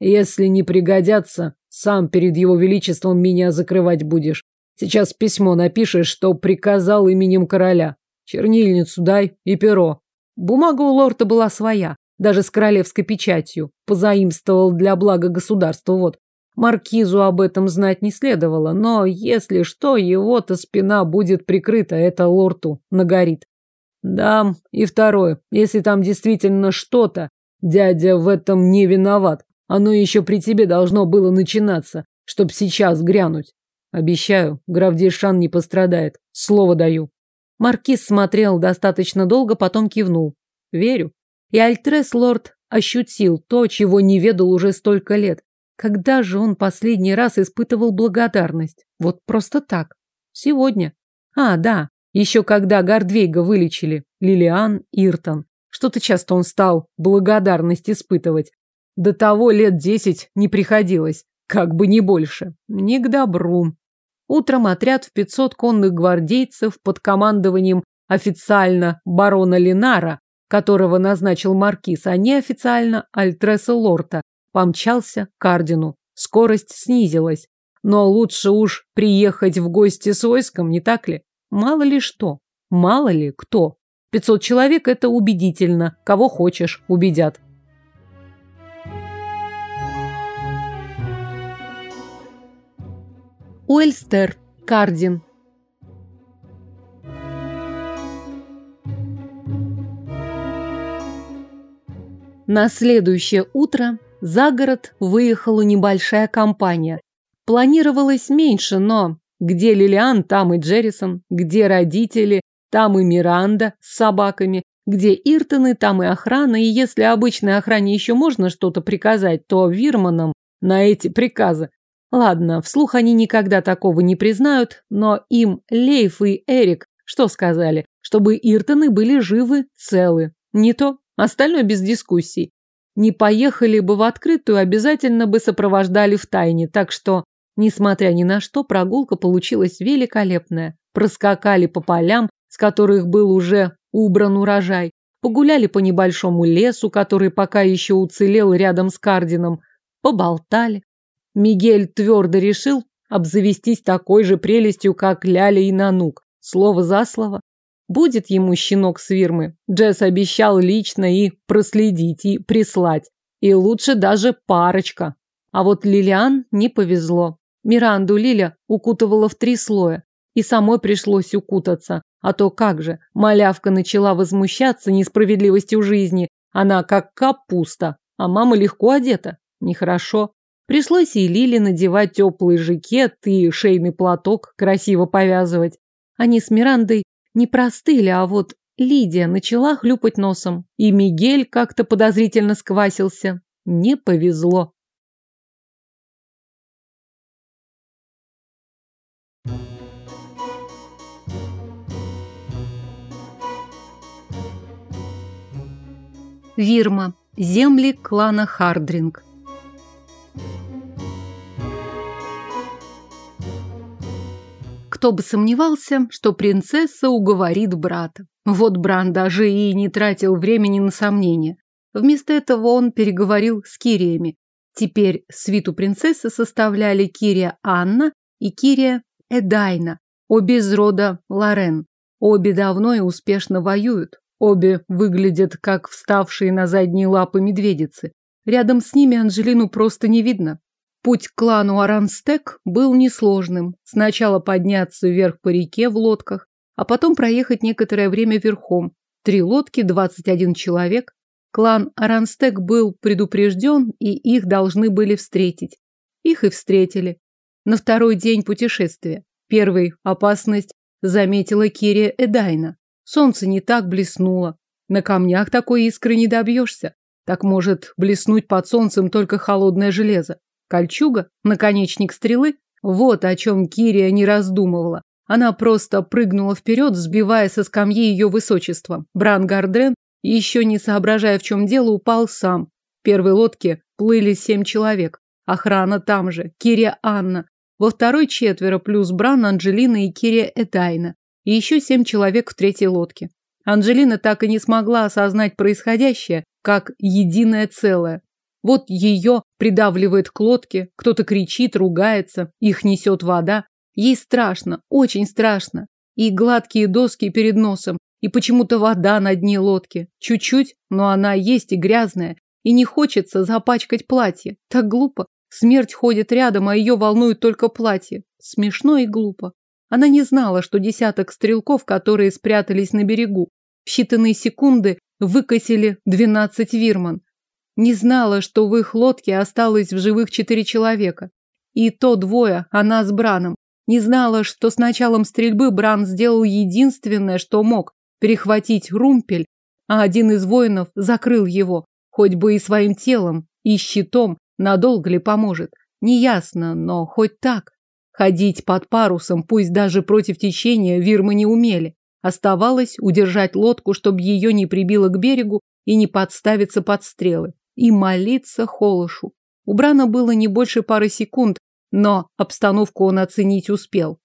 Если не пригодятся, сам перед его величеством меня закрывать будешь. Сейчас письмо напишешь, что приказал именем короля. Чернильницу дай и перо. Бумага у лорда была своя даже с королевской печатью. Позаимствовал для блага государства, вот. Маркизу об этом знать не следовало, но если что, его-то спина будет прикрыта, это лорту нагорит. Да, и второе, если там действительно что-то, дядя в этом не виноват. Оно еще при тебе должно было начинаться, чтоб сейчас грянуть. Обещаю, граф Дешан не пострадает. Слово даю. Маркиз смотрел достаточно долго, потом кивнул. Верю. И Альтрес Лорд ощутил то, чего не ведал уже столько лет. Когда же он последний раз испытывал благодарность? Вот просто так. Сегодня. А, да, еще когда Гордвейга вылечили. Лилиан, Иртон. Что-то часто он стал благодарность испытывать. До того лет десять не приходилось. Как бы не больше. Не к добру. Утром отряд в пятьсот конных гвардейцев под командованием официально барона Линара которого назначил маркиз, а неофициально Альтреса Лорта, помчался к Кардину. Скорость снизилась. Но лучше уж приехать в гости с войском, не так ли? Мало ли что, мало ли кто. Пятьсот человек – это убедительно. Кого хочешь, убедят. Уэльстер, Кардин, На следующее утро за город выехала небольшая компания. Планировалось меньше, но где Лилиан, там и Джеррисон, где родители, там и Миранда с собаками, где Иртоны, там и охрана, и если обычной охране еще можно что-то приказать, то Вирманам на эти приказы. Ладно, вслух они никогда такого не признают, но им Лейф и Эрик что сказали? Чтобы Иртоны были живы, целы. Не то Остальное без дискуссий. Не поехали бы в открытую, обязательно бы сопровождали в тайне, так что, несмотря ни на что, прогулка получилась великолепная. Проскакали по полям, с которых был уже убран урожай, погуляли по небольшому лесу, который пока еще уцелел рядом с Кардином, поболтали. Мигель твердо решил обзавестись такой же прелестью, как Ляля и Нанук. Слово за слово. Будет ему щенок с фирмы. Джесс обещал лично и проследить, и прислать. И лучше даже парочка. А вот Лилиан не повезло. Миранду Лиля укутывала в три слоя. И самой пришлось укутаться. А то как же, малявка начала возмущаться несправедливостью жизни. Она как капуста, а мама легко одета. Нехорошо. Пришлось и Лиле надевать теплый жакет и шейный платок, красиво повязывать. Они с Мирандой не простыли, а вот Лидия начала хлюпать носом, и Мигель как-то подозрительно сквасился. Не повезло. Вирма. Земли клана Хардринг. Кто бы сомневался, что принцесса уговорит брата. Вот Бран даже и не тратил времени на сомнения. Вместо этого он переговорил с Кириями. Теперь свиту принцессы составляли Кирия Анна и Кирия Эдайна, обе из рода Лорен. Обе давно и успешно воюют. Обе выглядят как вставшие на задние лапы медведицы. Рядом с ними Анжелину просто не видно. Путь к клану Аранстек был несложным. Сначала подняться вверх по реке в лодках, а потом проехать некоторое время верхом. Три лодки, 21 человек. Клан Аранстек был предупрежден, и их должны были встретить. Их и встретили. На второй день путешествия. Первый опасность заметила Кирия Эдайна. Солнце не так блеснуло. На камнях такой искры не добьешься. Так может блеснуть под солнцем только холодное железо. Кольчуга, наконечник стрелы. Вот о чем Кирия не раздумывала. Она просто прыгнула вперед, сбивая со скамьи ее высочество. Бран Гардрен, еще не соображая, в чем дело, упал сам. В первой лодке плыли семь человек. Охрана там же. Кирия Анна. Во второй четверо, плюс Бран, Анджелина и Кирия Этайна. И еще семь человек в третьей лодке. Анджелина так и не смогла осознать происходящее, как единое целое. Вот ее придавливает к лодке, кто-то кричит, ругается, их несет вода. Ей страшно, очень страшно. И гладкие доски перед носом, и почему-то вода на дне лодки. Чуть-чуть, но она есть и грязная, и не хочется запачкать платье. Так глупо. Смерть ходит рядом, а ее волнует только платье. Смешно и глупо. Она не знала, что десяток стрелков, которые спрятались на берегу, в считанные секунды выкосили двенадцать вирман. Не знала, что в их лодке осталось в живых четыре человека. И то двое, она с Браном. Не знала, что с началом стрельбы Бран сделал единственное, что мог – перехватить румпель, а один из воинов закрыл его, хоть бы и своим телом, и щитом, надолго ли поможет. Неясно, но хоть так. Ходить под парусом, пусть даже против течения, вирмы не умели. Оставалось удержать лодку, чтобы ее не прибило к берегу и не подставиться под стрелы и молиться Холошу. У Брана было не больше пары секунд, но обстановку он оценить успел.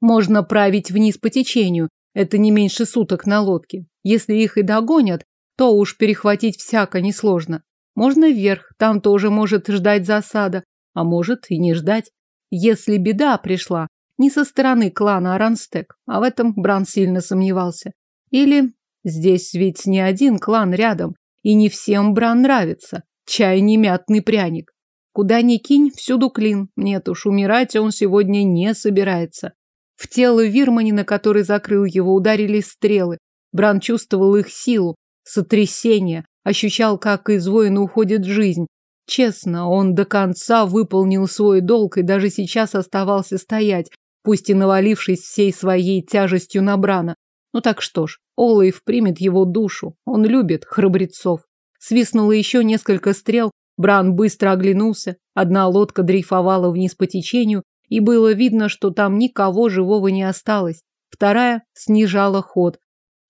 Можно править вниз по течению, это не меньше суток на лодке. Если их и догонят, то уж перехватить всяко несложно. Можно вверх, там тоже может ждать засада, а может и не ждать. Если беда пришла, не со стороны клана Аранстек, а в этом Бран сильно сомневался. Или здесь ведь не один клан рядом, и не всем Бран нравится. Чай не мятный пряник. Куда ни кинь, всюду клин. Нет уж, умирать он сегодня не собирается. В тело Вирманина, который закрыл его, ударили стрелы. Бран чувствовал их силу, сотрясение, ощущал, как из воина уходит жизнь. Честно, он до конца выполнил свой долг и даже сейчас оставался стоять, пусть и навалившись всей своей тяжестью на Брана. Ну так что ж, Олаев примет его душу. Он любит храбрецов. Свистнуло еще несколько стрел. Бран быстро оглянулся. Одна лодка дрейфовала вниз по течению, и было видно, что там никого живого не осталось. Вторая снижала ход.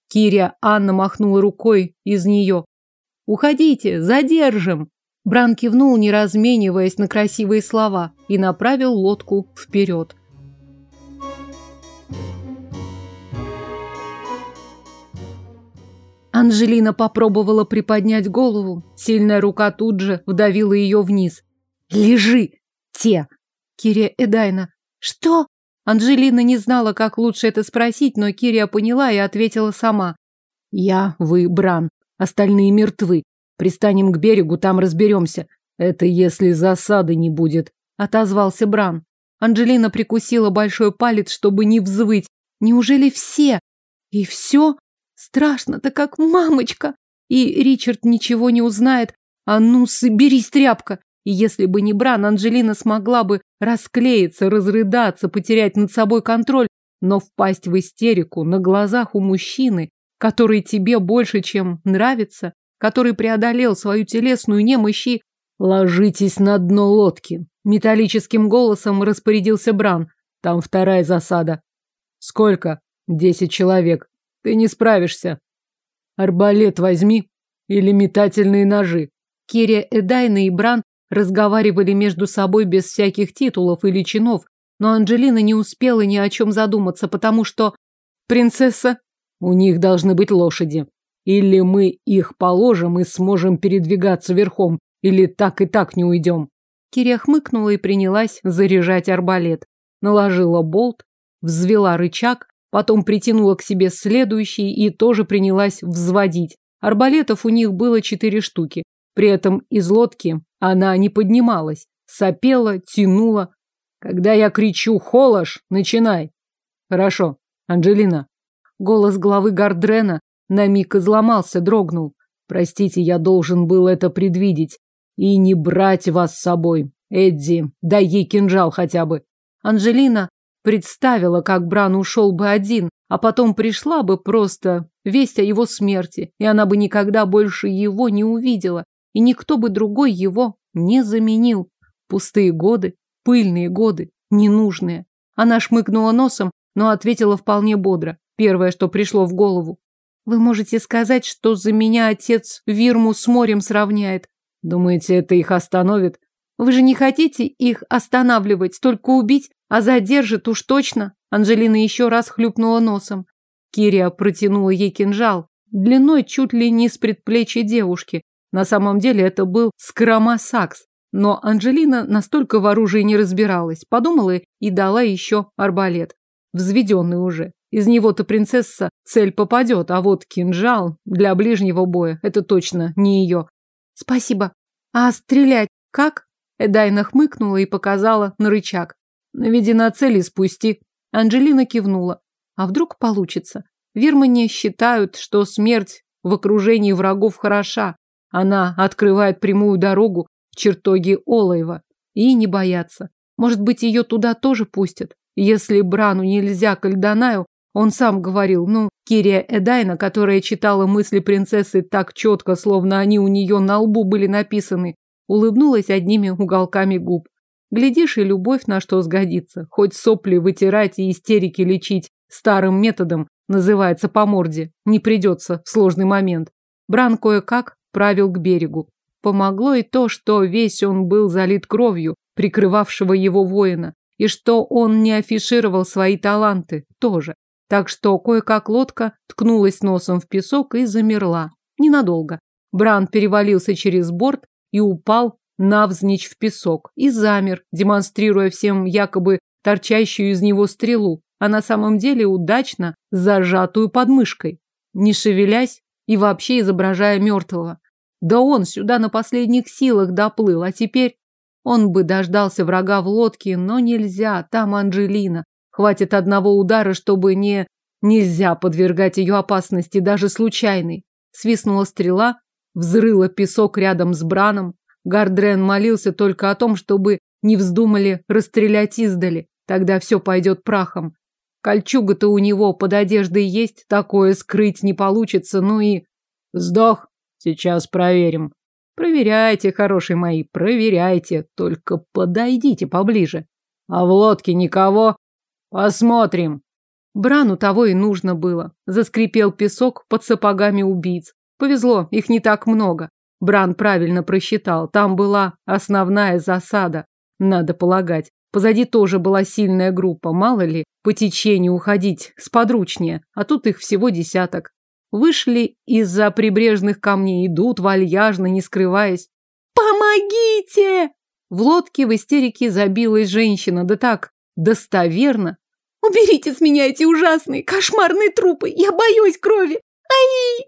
Киря Анна махнула рукой из нее. «Уходите, задержим!» Бран кивнул, не размениваясь на красивые слова, и направил лодку вперед. Анжелина попробовала приподнять голову. Сильная рука тут же вдавила ее вниз. «Лежи! Те!» Кирия Эдайна. «Что?» Анжелина не знала, как лучше это спросить, но Кирия поняла и ответила сама. «Я, вы, Бран. Остальные мертвы. Пристанем к берегу, там разберемся. Это если засады не будет», — отозвался Бран. Анжелина прикусила большой палец, чтобы не взвыть. «Неужели все?» «И все?» Страшно-то как мамочка. И Ричард ничего не узнает. А ну, соберись, тряпка. И если бы не Бран, Анжелина смогла бы расклеиться, разрыдаться, потерять над собой контроль, но впасть в истерику на глазах у мужчины, который тебе больше, чем нравится, который преодолел свою телесную немощь и... «Ложитесь на дно лодки», — металлическим голосом распорядился Бран. «Там вторая засада». «Сколько?» «Десять человек. Ты не справишься. Арбалет возьми или метательные ножи. Кирия Эдайна и Бран разговаривали между собой без всяких титулов или чинов, но Анджелина не успела ни о чем задуматься, потому что... Принцесса, у них должны быть лошади. Или мы их положим и сможем передвигаться верхом, или так и так не уйдем. Кирия хмыкнула и принялась заряжать арбалет. Наложила болт, взвела рычаг, потом притянула к себе следующий и тоже принялась взводить. Арбалетов у них было четыре штуки. При этом из лодки она не поднималась, сопела, тянула. Когда я кричу «Холош!», начинай. Хорошо, Анжелина. Голос главы Гардрена на миг изломался, дрогнул. Простите, я должен был это предвидеть. И не брать вас с собой. Эдди, дай ей кинжал хотя бы. Анжелина представила, как Бран ушел бы один, а потом пришла бы просто весть о его смерти, и она бы никогда больше его не увидела, и никто бы другой его не заменил. Пустые годы, пыльные годы, ненужные. Она шмыгнула носом, но ответила вполне бодро. Первое, что пришло в голову. Вы можете сказать, что за меня отец Вирму с морем сравняет. Думаете, это их остановит? Вы же не хотите их останавливать, только убить, а задержит уж точно. Анжелина еще раз хлюпнула носом. Кирия протянула ей кинжал, длиной чуть ли не с предплечья девушки. На самом деле это был скромосакс, но Анжелина настолько в оружии не разбиралась, подумала и дала еще арбалет. Взведенный уже. Из него-то принцесса цель попадет, а вот кинжал для ближнего боя – это точно не ее. Спасибо. А стрелять как? Эдайна хмыкнула и показала на рычаг. Наведи на цель и спусти. Анжелина кивнула. А вдруг получится? Вирмане считают, что смерть в окружении врагов хороша. Она открывает прямую дорогу в чертоги Олаева. И не боятся. Может быть, ее туда тоже пустят? Если Брану нельзя к Альдонаю, он сам говорил, ну, Кирия Эдайна, которая читала мысли принцессы так четко, словно они у нее на лбу были написаны, улыбнулась одними уголками губ. Глядишь, и любовь на что сгодится. Хоть сопли вытирать и истерики лечить старым методом, называется по морде, не придется в сложный момент. Бран кое-как правил к берегу. Помогло и то, что весь он был залит кровью, прикрывавшего его воина, и что он не афишировал свои таланты тоже. Так что кое-как лодка ткнулась носом в песок и замерла. Ненадолго. Бран перевалился через борт и упал навзничь в песок. И замер, демонстрируя всем якобы торчащую из него стрелу, а на самом деле удачно зажатую подмышкой, не шевелясь и вообще изображая мертвого. Да он сюда на последних силах доплыл, а теперь он бы дождался врага в лодке, но нельзя, там Анжелина. Хватит одного удара, чтобы не... Нельзя подвергать ее опасности, даже случайной. Свистнула стрела, взрыла песок рядом с Браном. Гардрен молился только о том, чтобы не вздумали расстрелять издали. Тогда все пойдет прахом. Кольчуга-то у него под одеждой есть, такое скрыть не получится, ну и... Сдох. Сейчас проверим. Проверяйте, хорошие мои, проверяйте. Только подойдите поближе. А в лодке никого? Посмотрим. Брану того и нужно было. Заскрипел песок под сапогами убийц. Повезло, их не так много. Бран правильно просчитал. Там была основная засада, надо полагать. Позади тоже была сильная группа. Мало ли, по течению уходить сподручнее. А тут их всего десяток. Вышли из-за прибрежных камней, идут вальяжно, не скрываясь. «Помогите!» В лодке в истерике забилась женщина, да так достоверно, Уберите с меня эти ужасные, кошмарные трупы! Я боюсь крови! Ай!»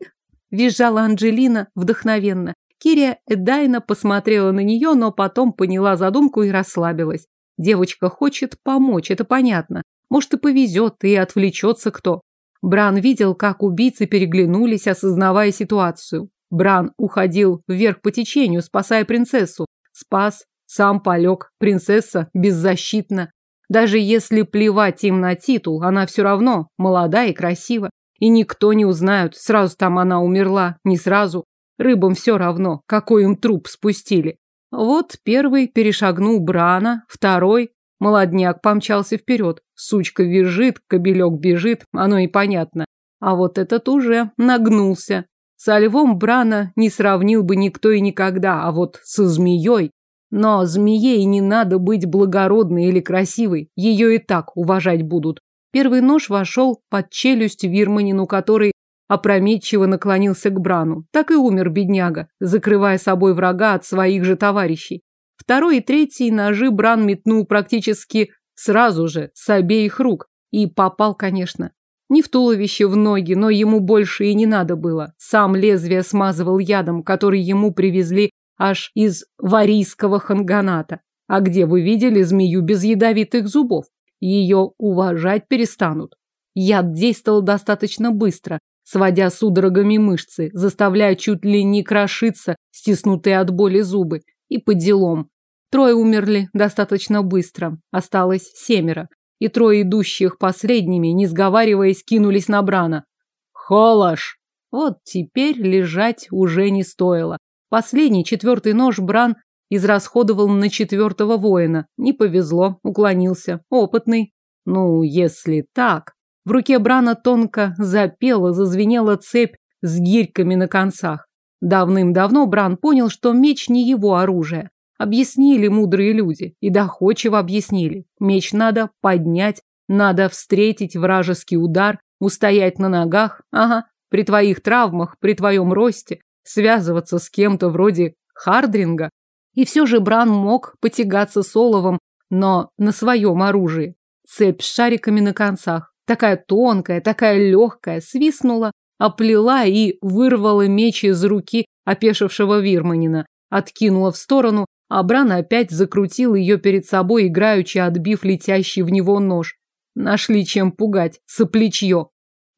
Визжала Анджелина вдохновенно. Кирия Эдайна посмотрела на нее, но потом поняла задумку и расслабилась. Девочка хочет помочь, это понятно. Может, и повезет, и отвлечется кто. Бран видел, как убийцы переглянулись, осознавая ситуацию. Бран уходил вверх по течению, спасая принцессу. Спас, сам полег, принцесса беззащитна. Даже если плевать им на титул, она все равно молода и красива. И никто не узнает, сразу там она умерла, не сразу. Рыбам все равно, какой им труп спустили. Вот первый перешагнул Брана, второй молодняк помчался вперед. Сучка визжит, кобелек бежит, оно и понятно. А вот этот уже нагнулся. Со львом Брана не сравнил бы никто и никогда, а вот со змеей но змеей не надо быть благородной или красивой, ее и так уважать будут. Первый нож вошел под челюсть Вирманину, который опрометчиво наклонился к Брану. Так и умер бедняга, закрывая собой врага от своих же товарищей. Второй и третий ножи Бран метнул практически сразу же, с обеих рук. И попал, конечно. Не в туловище, в ноги, но ему больше и не надо было. Сам лезвие смазывал ядом, который ему привезли аж из варийского ханганата. А где вы видели змею без ядовитых зубов? Ее уважать перестанут. Яд действовал достаточно быстро, сводя судорогами мышцы, заставляя чуть ли не крошиться стиснутые от боли зубы. И по делам. Трое умерли достаточно быстро, осталось семеро. И трое идущих последними, не сговариваясь, кинулись на Брана. «Холош!» Вот теперь лежать уже не стоило. Последний, четвертый нож Бран израсходовал на четвертого воина. Не повезло, уклонился. Опытный. Ну, если так. В руке Брана тонко запела, зазвенела цепь с гирьками на концах. Давным-давно Бран понял, что меч не его оружие. Объяснили мудрые люди, и доходчиво объяснили. Меч надо поднять, надо встретить вражеский удар, устоять на ногах. Ага, при твоих травмах, при твоем росте, связываться с кем-то вроде Хардринга. И все же Бран мог потягаться с оловом, но на своем оружии. Цепь с шариками на концах такая тонкая, такая легкая, свистнула, оплела и вырвала меч из руки опешившего Вирманина, откинула в сторону, а Бран опять закрутил ее перед собой, играючи отбив летящий в него нож. Нашли чем пугать, соплечье.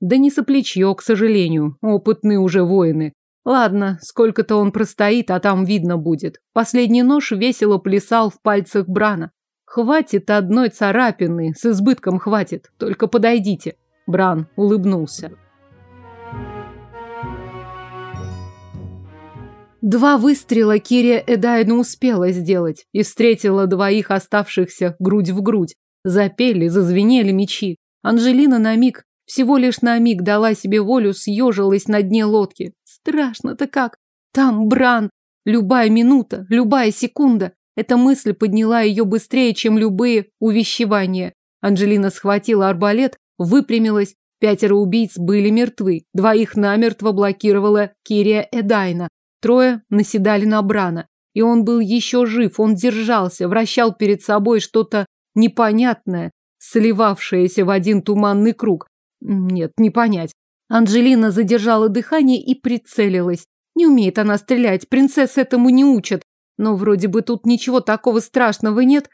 Да не соплечье, к сожалению, опытные уже воины. Ладно, сколько-то он простоит, а там видно будет. Последний нож весело плясал в пальцах Брана. Хватит одной царапины, с избытком хватит. Только подойдите. Бран улыбнулся. Два выстрела Кирия Эдайна успела сделать и встретила двоих оставшихся грудь в грудь. Запели, зазвенели мечи. Анжелина на миг, всего лишь на миг дала себе волю, съежилась на дне лодки. Страшно-то как. Там Бран. Любая минута, любая секунда. Эта мысль подняла ее быстрее, чем любые увещевания. Анжелина схватила арбалет, выпрямилась. Пятеро убийц были мертвы. Двоих намертво блокировала Кирия Эдайна. Трое наседали на Брана. И он был еще жив, он держался, вращал перед собой что-то непонятное, сливавшееся в один туманный круг. Нет, не понять. Анжелина задержала дыхание и прицелилась. Не умеет она стрелять, принцесс этому не учат. Но вроде бы тут ничего такого страшного нет.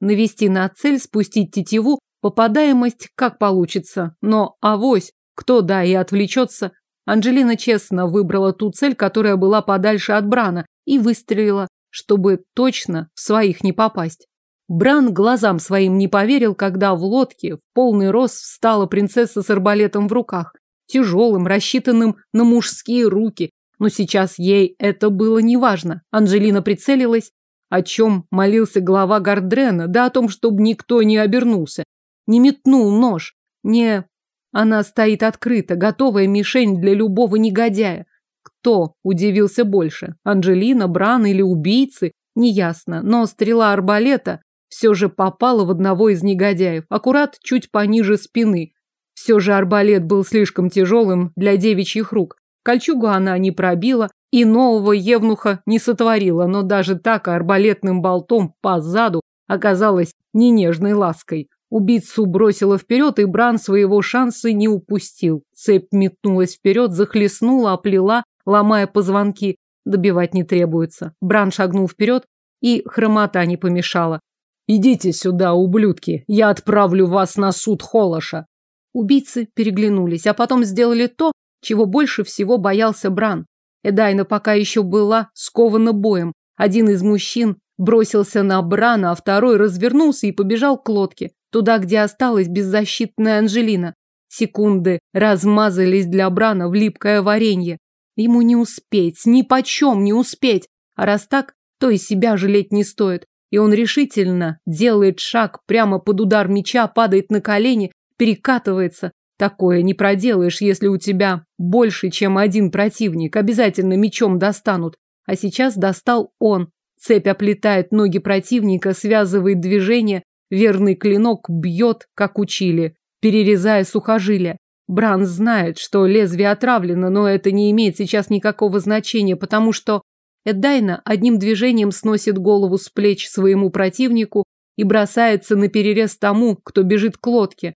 Навести на цель, спустить тетиву, попадаемость как получится. Но авось, кто да и отвлечется. Анжелина честно выбрала ту цель, которая была подальше от Брана, и выстрелила, чтобы точно в своих не попасть. Бран глазам своим не поверил, когда в лодке в полный рост встала принцесса с арбалетом в руках, тяжелым, рассчитанным на мужские руки, но сейчас ей это было неважно. Анжелина прицелилась, о чем молился глава Гардрена, да о том, чтобы никто не обернулся, не метнул нож, не... Она стоит открыто, готовая мишень для любого негодяя. Кто удивился больше? Анжелина, Бран или убийцы? Неясно, но стрела арбалета все же попала в одного из негодяев, аккурат чуть пониже спины. Все же арбалет был слишком тяжелым для девичьих рук. Кольчугу она не пробила и нового евнуха не сотворила, но даже так арбалетным болтом по заду оказалась не нежной лаской. Убийцу бросила вперед, и Бран своего шанса не упустил. Цепь метнулась вперед, захлестнула, оплела, ломая позвонки. Добивать не требуется. Бран шагнул вперед, и хромота не помешала. «Идите сюда, ублюдки, я отправлю вас на суд Холоша». Убийцы переглянулись, а потом сделали то, чего больше всего боялся Бран. Эдайна пока еще была скована боем. Один из мужчин бросился на Брана, а второй развернулся и побежал к лодке, туда, где осталась беззащитная Анжелина. Секунды размазались для Брана в липкое варенье. Ему не успеть, ни почем не успеть. А раз так, то и себя жалеть не стоит. И он решительно делает шаг прямо под удар меча, падает на колени, перекатывается, Такое не проделаешь, если у тебя больше, чем один противник. Обязательно мечом достанут. А сейчас достал он. Цепь оплетает ноги противника, связывает движение. Верный клинок бьет, как учили, перерезая сухожилия. Бран знает, что лезвие отравлено, но это не имеет сейчас никакого значения, потому что Эдайна одним движением сносит голову с плеч своему противнику и бросается на перерез тому, кто бежит к лодке.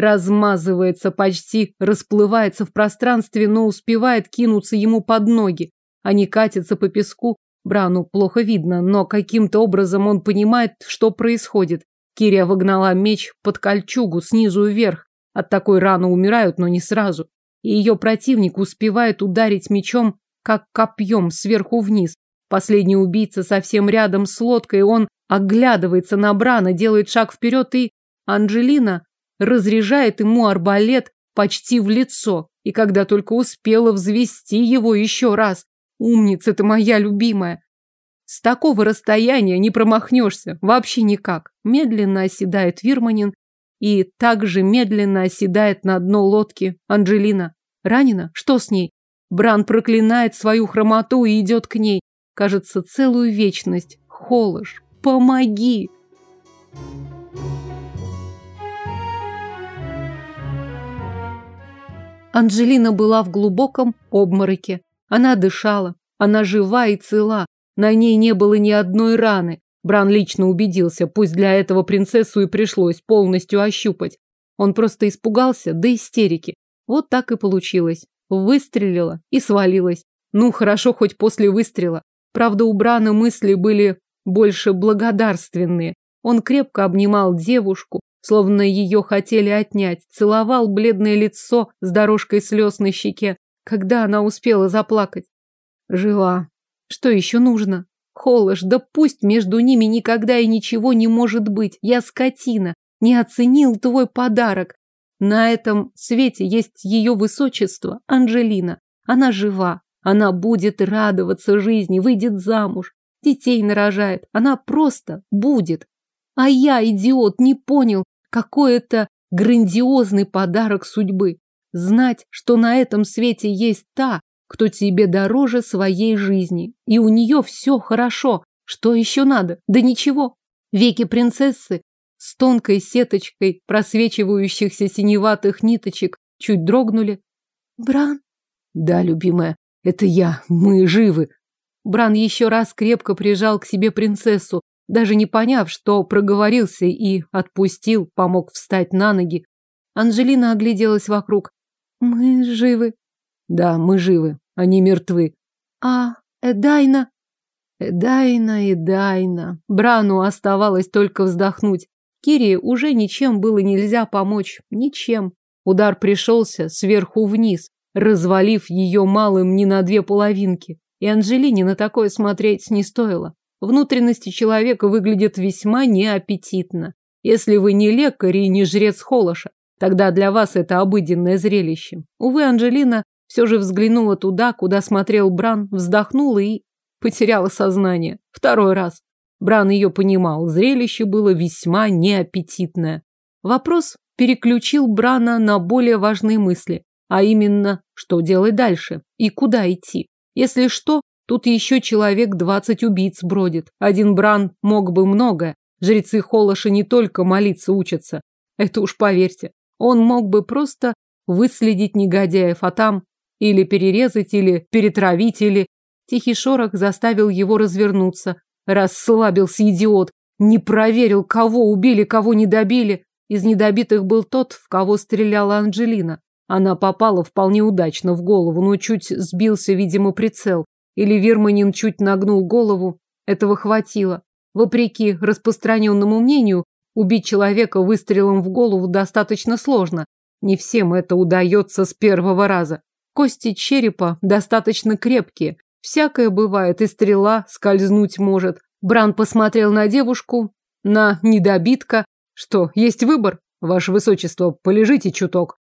Размазывается, почти расплывается в пространстве, но успевает кинуться ему под ноги. Они катятся по песку, Брану плохо видно, но каким-то образом он понимает, что происходит. Кирия выгнала меч под кольчугу снизу вверх. От такой раны умирают, но не сразу. И ее противник успевает ударить мечом, как копьем, сверху вниз. Последний убийца совсем рядом с лодкой, он оглядывается на Брана, делает шаг вперед, и Анжелина разряжает ему арбалет почти в лицо. И когда только успела взвести его еще раз. Умница ты моя любимая. С такого расстояния не промахнешься, вообще никак. Медленно оседает Вирманин, и также медленно оседает на дно лодки Анжелина. Ранена? Что с ней? Бран проклинает свою хромоту и идет к ней. Кажется, целую вечность. Холош, помоги! Анжелина была в глубоком обмороке. Она дышала, она жива и цела, на ней не было ни одной раны. Бран лично убедился, пусть для этого принцессу и пришлось полностью ощупать. Он просто испугался до истерики. Вот так и получилось. Выстрелила и свалилась. Ну, хорошо, хоть после выстрела. Правда, у Брана мысли были больше благодарственные. Он крепко обнимал девушку, словно ее хотели отнять, целовал бледное лицо с дорожкой слез на щеке, когда она успела заплакать. Жива. Что еще нужно? Холош, да пусть между ними никогда и ничего не может быть. Я скотина, не оценил твой подарок. На этом свете есть ее высочество, Анжелина. Она жива, она будет радоваться жизни, выйдет замуж, детей нарожает. Она просто будет. А я, идиот, не понял, какой это грандиозный подарок судьбы. Знать, что на этом свете есть та, кто тебе дороже своей жизни, и у нее все хорошо. Что еще надо? Да ничего. Веки принцессы с тонкой сеточкой просвечивающихся синеватых ниточек чуть дрогнули. Бран? Да, любимая, это я, мы живы. Бран еще раз крепко прижал к себе принцессу, даже не поняв, что проговорился и отпустил, помог встать на ноги. Анжелина огляделась вокруг. Мы живы. Да, мы живы, они мертвы. А Эдайна? Эдайна, Эдайна. Брану оставалось только вздохнуть. Кире уже ничем было нельзя помочь. Ничем. Удар пришелся сверху вниз, развалив ее малым не на две половинки. И Анжелине на такое смотреть не стоило. Внутренности человека выглядят весьма неаппетитно. Если вы не лекарь и не жрец Холоша, тогда для вас это обыденное зрелище. Увы, Анжелина все же взглянула туда, куда смотрел Бран, вздохнула и потеряла сознание. Второй раз. Бран ее понимал, зрелище было весьма неаппетитное. Вопрос переключил Брана на более важные мысли, а именно, что делать дальше и куда идти. Если что, тут еще человек двадцать убийц бродит. Один Бран мог бы многое. Жрецы Холоша не только молиться учатся. Это уж поверьте. Он мог бы просто выследить негодяев, а там или перерезать, или перетравить, или... Тихий шорох заставил его развернуться. Расслабился идиот. Не проверил, кого убили, кого не добили. Из недобитых был тот, в кого стреляла Анджелина. Она попала вполне удачно в голову, но чуть сбился, видимо, прицел. Или Верманин чуть нагнул голову. Этого хватило. Вопреки распространенному мнению, убить человека выстрелом в голову достаточно сложно. Не всем это удается с первого раза. Кости черепа достаточно крепкие. Всякое бывает, и стрела скользнуть может. Бран посмотрел на девушку, на недобитка. Что, есть выбор? Ваше высочество, полежите чуток.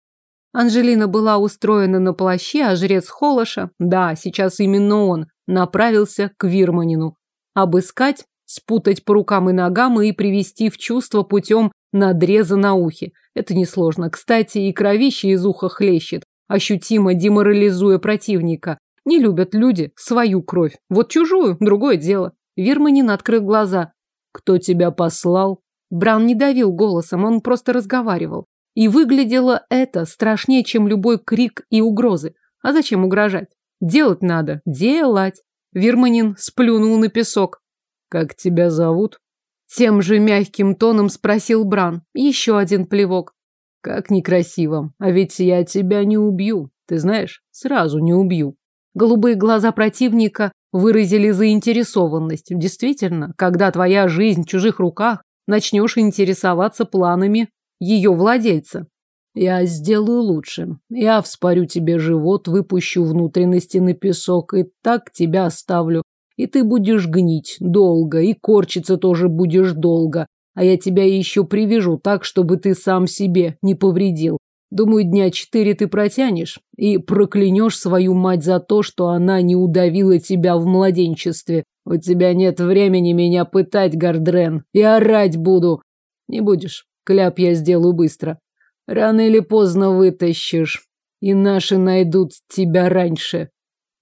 Анжелина была устроена на плаще, а жрец Холоша, да, сейчас именно он, направился к Вирманину. Обыскать, спутать по рукам и ногам и привести в чувство путем надреза на ухе. Это несложно. Кстати, и кровище из уха хлещет ощутимо деморализуя противника. Не любят люди свою кровь. Вот чужую – другое дело. Вирманин открыл глаза. «Кто тебя послал?» Браун не давил голосом, он просто разговаривал. И выглядело это страшнее, чем любой крик и угрозы. А зачем угрожать? Делать надо. Делать. Вирманин сплюнул на песок. «Как тебя зовут?» Тем же мягким тоном спросил Бран. Еще один плевок. Как некрасиво. А ведь я тебя не убью. Ты знаешь, сразу не убью. Голубые глаза противника выразили заинтересованность. Действительно, когда твоя жизнь в чужих руках, начнешь интересоваться планами ее владельца. Я сделаю лучше. Я вспорю тебе живот, выпущу внутренности на песок и так тебя оставлю. И ты будешь гнить долго, и корчиться тоже будешь долго. А я тебя еще привяжу так, чтобы ты сам себе не повредил. Думаю, дня четыре ты протянешь и проклянешь свою мать за то, что она не удавила тебя в младенчестве. У тебя нет времени меня пытать, Гардрен. И орать буду. Не будешь. Кляп я сделаю быстро. Рано или поздно вытащишь. И наши найдут тебя раньше.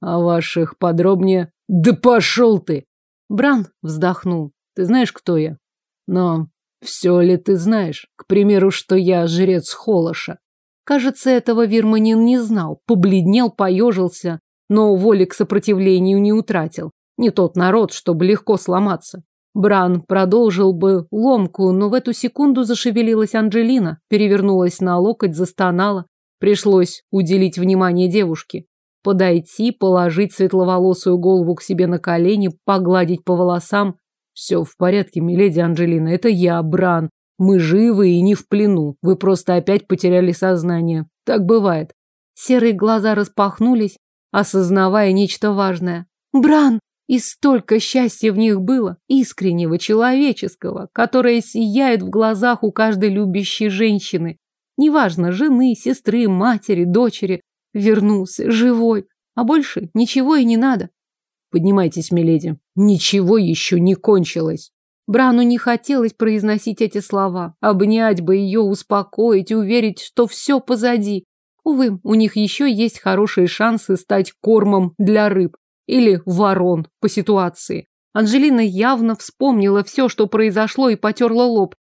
А ваших подробнее... Да пошел ты! Бран вздохнул. Ты знаешь, кто я? Но все ли ты знаешь? К примеру, что я жрец Холоша. Кажется, этого Вирманин не знал. Побледнел, поежился, но воли к сопротивлению не утратил. Не тот народ, чтобы легко сломаться. Бран продолжил бы ломку, но в эту секунду зашевелилась Анджелина, перевернулась на локоть, застонала. Пришлось уделить внимание девушке. Подойти, положить светловолосую голову к себе на колени, погладить по волосам. Все в порядке, миледи Анджелина, это я, Бран. Мы живы и не в плену. Вы просто опять потеряли сознание. Так бывает. Серые глаза распахнулись, осознавая нечто важное. Бран! И столько счастья в них было, искреннего, человеческого, которое сияет в глазах у каждой любящей женщины. Неважно, жены, сестры, матери, дочери. Вернулся, живой. А больше ничего и не надо. Поднимайтесь, миледи. Ничего еще не кончилось. Брану не хотелось произносить эти слова. Обнять бы ее, успокоить, уверить, что все позади. Увы, у них еще есть хорошие шансы стать кормом для рыб. Или ворон по ситуации. Анжелина явно вспомнила все, что произошло, и потерла лоб.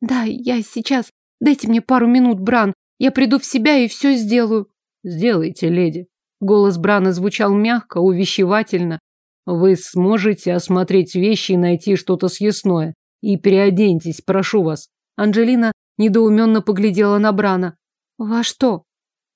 «Да, я сейчас. Дайте мне пару минут, Бран. Я приду в себя и все сделаю». «Сделайте, леди». Голос Брана звучал мягко, увещевательно, вы сможете осмотреть вещи и найти что-то съестное. И переоденьтесь, прошу вас. Анжелина недоуменно поглядела на Брана. Во что?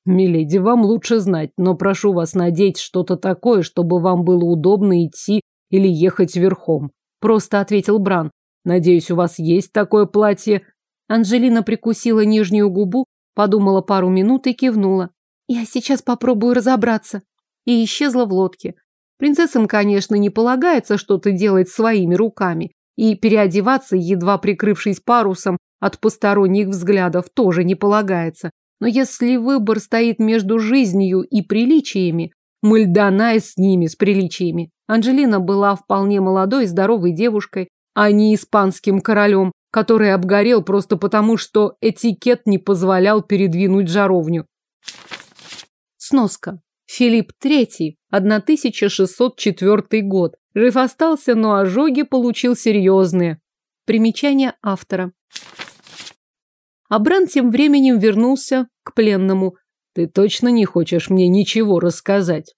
Миледи, вам лучше знать, но прошу вас надеть что-то такое, чтобы вам было удобно идти или ехать верхом. Просто ответил Бран. Надеюсь, у вас есть такое платье. Анжелина прикусила нижнюю губу, подумала пару минут и кивнула. Я сейчас попробую разобраться. И исчезла в лодке. Принцессам, конечно, не полагается что-то делать своими руками, и переодеваться, едва прикрывшись парусом, от посторонних взглядов тоже не полагается. Но если выбор стоит между жизнью и приличиями, Мальдана с ними, с приличиями. Анжелина была вполне молодой и здоровой девушкой, а не испанским королем, который обгорел просто потому, что этикет не позволял передвинуть жаровню. Сноска. Филипп III, 1604 год. Жив остался, но ожоги получил серьезные. Примечание автора. Абран тем временем вернулся к пленному. Ты точно не хочешь мне ничего рассказать?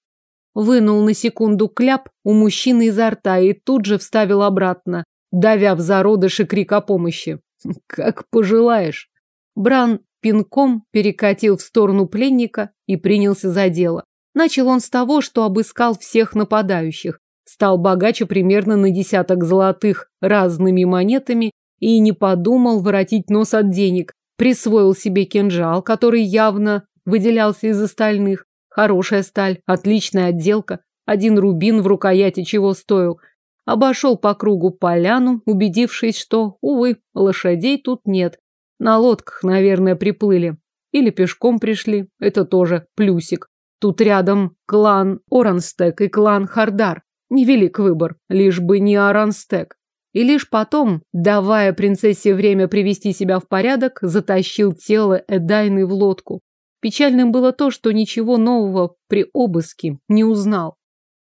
Вынул на секунду кляп у мужчины изо рта и тут же вставил обратно, давя в зародыши крик о помощи. Как пожелаешь. Бран пинком перекатил в сторону пленника и принялся за дело. Начал он с того, что обыскал всех нападающих, стал богаче примерно на десяток золотых разными монетами и не подумал воротить нос от денег. Присвоил себе кинжал, который явно выделялся из остальных. Хорошая сталь, отличная отделка, один рубин в рукояти чего стоил. Обошел по кругу поляну, убедившись, что, увы, лошадей тут нет. На лодках, наверное, приплыли. Или пешком пришли, это тоже плюсик. Тут рядом клан Оранстек и клан Хардар. Невелик выбор, лишь бы не Оранстек. И лишь потом, давая принцессе время привести себя в порядок, затащил тело Эдайны в лодку. Печальным было то, что ничего нового при обыске не узнал.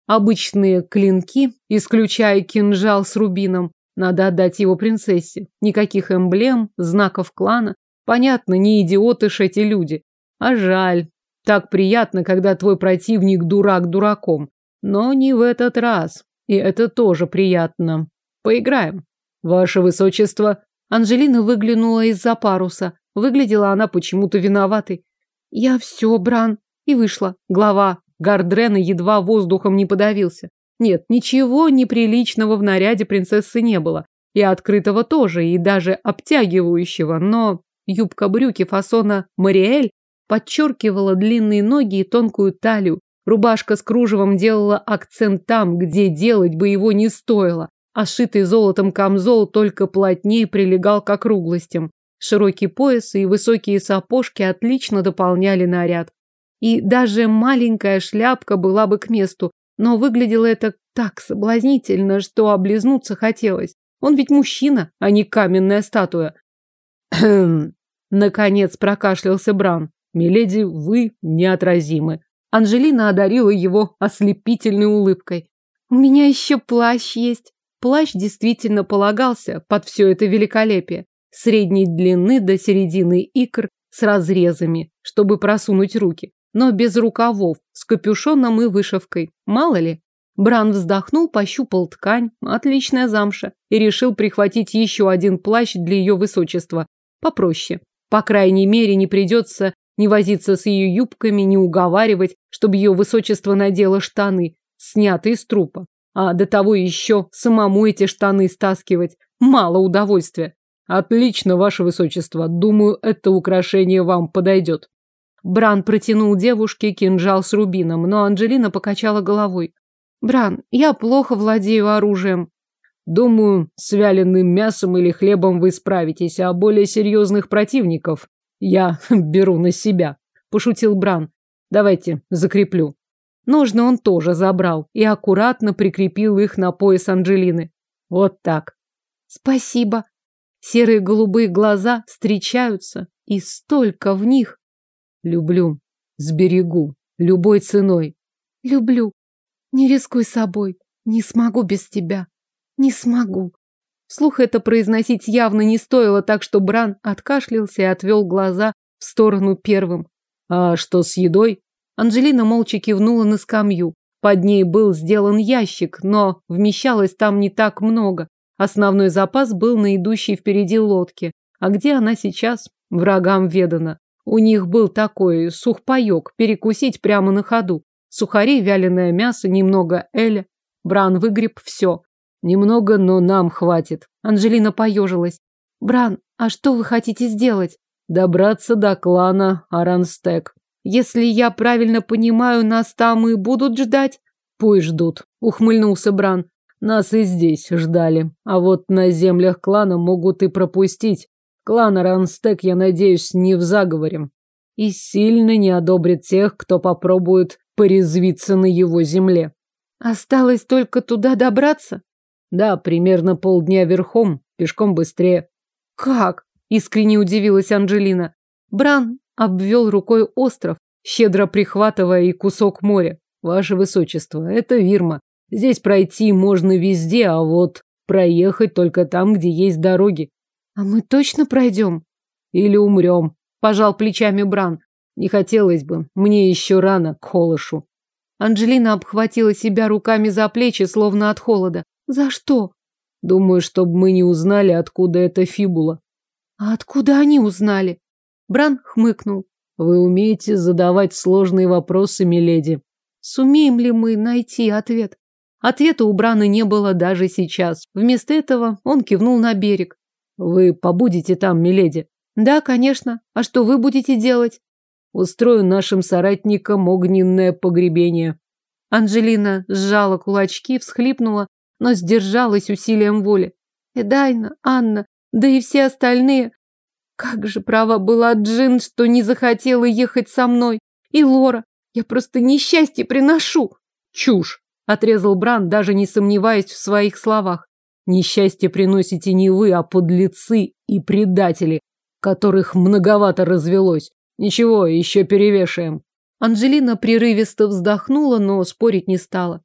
Обычные клинки, исключая кинжал с рубином, надо отдать его принцессе. Никаких эмблем, знаков клана. Понятно, не идиоты ж эти люди. А жаль, так приятно, когда твой противник дурак дураком. Но не в этот раз. И это тоже приятно. Поиграем. Ваше высочество. Анжелина выглянула из-за паруса. Выглядела она почему-то виноватой. Я все, Бран. И вышла. Глава Гардрена едва воздухом не подавился. Нет, ничего неприличного в наряде принцессы не было. И открытого тоже, и даже обтягивающего, но юбка-брюки фасона Мариэль подчеркивала длинные ноги и тонкую талию. Рубашка с кружевом делала акцент там, где делать бы его не стоило, а сшитый золотом камзол только плотнее прилегал к округлостям. Широкий пояс и высокие сапожки отлично дополняли наряд. И даже маленькая шляпка была бы к месту, но выглядело это так соблазнительно, что облизнуться хотелось. Он ведь мужчина, а не каменная статуя. Наконец прокашлялся Бран. Миледи, вы неотразимы. Анжелина одарила его ослепительной улыбкой. У меня еще плащ есть. Плащ действительно полагался под все это великолепие. Средней длины до середины икр с разрезами, чтобы просунуть руки. Но без рукавов, с капюшоном и вышивкой. Мало ли. Бран вздохнул, пощупал ткань, отличная замша, и решил прихватить еще один плащ для ее высочества. Попроще. По крайней мере, не придется ни возиться с ее юбками, ни уговаривать, чтобы ее высочество надело штаны, снятые с трупа. А до того еще самому эти штаны стаскивать. Мало удовольствия. Отлично, ваше высочество. Думаю, это украшение вам подойдет. Бран протянул девушке кинжал с рубином, но Анжелина покачала головой. Бран, я плохо владею оружием. Думаю, с вяленым мясом или хлебом вы справитесь, а более серьезных противников я беру на себя, пошутил Бран. Давайте закреплю. Ножны он тоже забрал и аккуратно прикрепил их на пояс Анжелины. Вот так. Спасибо. Серые голубые глаза встречаются, и столько в них. Люблю, сберегу, любой ценой. Люблю. Не рискуй собой. Не смогу без тебя. Не смогу. Вслух это произносить явно не стоило, так что Бран откашлялся и отвел глаза в сторону первым. А что с едой? Анжелина молча кивнула на скамью. Под ней был сделан ящик, но вмещалось там не так много. Основной запас был на идущей впереди лодке. А где она сейчас? Врагам ведано. У них был такой сухпайок, перекусить прямо на ходу. Сухари, вяленое мясо, немного эля. Бран выгреб все. Немного, но нам хватит. Анжелина поежилась. Бран, а что вы хотите сделать? Добраться до клана Аранстек. Если я правильно понимаю, нас там и будут ждать? Пусть ждут, ухмыльнулся Бран. Нас и здесь ждали. А вот на землях клана могут и пропустить. Клан Аранстек, я надеюсь, не в заговоре. И сильно не одобрит тех, кто попробует порезвиться на его земле. Осталось только туда добраться? Да, примерно полдня верхом, пешком быстрее. Как? Искренне удивилась Анжелина. Бран обвел рукой остров, щедро прихватывая и кусок моря. Ваше высочество, это Вирма. Здесь пройти можно везде, а вот проехать только там, где есть дороги. А мы точно пройдем? Или умрем? Пожал плечами Бран. Не хотелось бы. Мне еще рано к холошу. Анжелина обхватила себя руками за плечи, словно от холода. За что? Думаю, чтобы мы не узнали, откуда эта фибула. А откуда они узнали? Бран хмыкнул. Вы умеете задавать сложные вопросы, миледи. Сумеем ли мы найти ответ? Ответа у Брана не было даже сейчас. Вместо этого он кивнул на берег. Вы побудете там, миледи? Да, конечно. А что вы будете делать? Устрою нашим соратникам огненное погребение. Анжелина сжала кулачки, всхлипнула, но сдержалась усилием воли. Эдайна, Анна, да и все остальные. Как же права была Джин, что не захотела ехать со мной. И Лора, я просто несчастье приношу. Чушь, отрезал Бран, даже не сомневаясь в своих словах. Несчастье приносите не вы, а подлецы и предатели, которых многовато развелось. Ничего, еще перевешаем. Анжелина прерывисто вздохнула, но спорить не стала.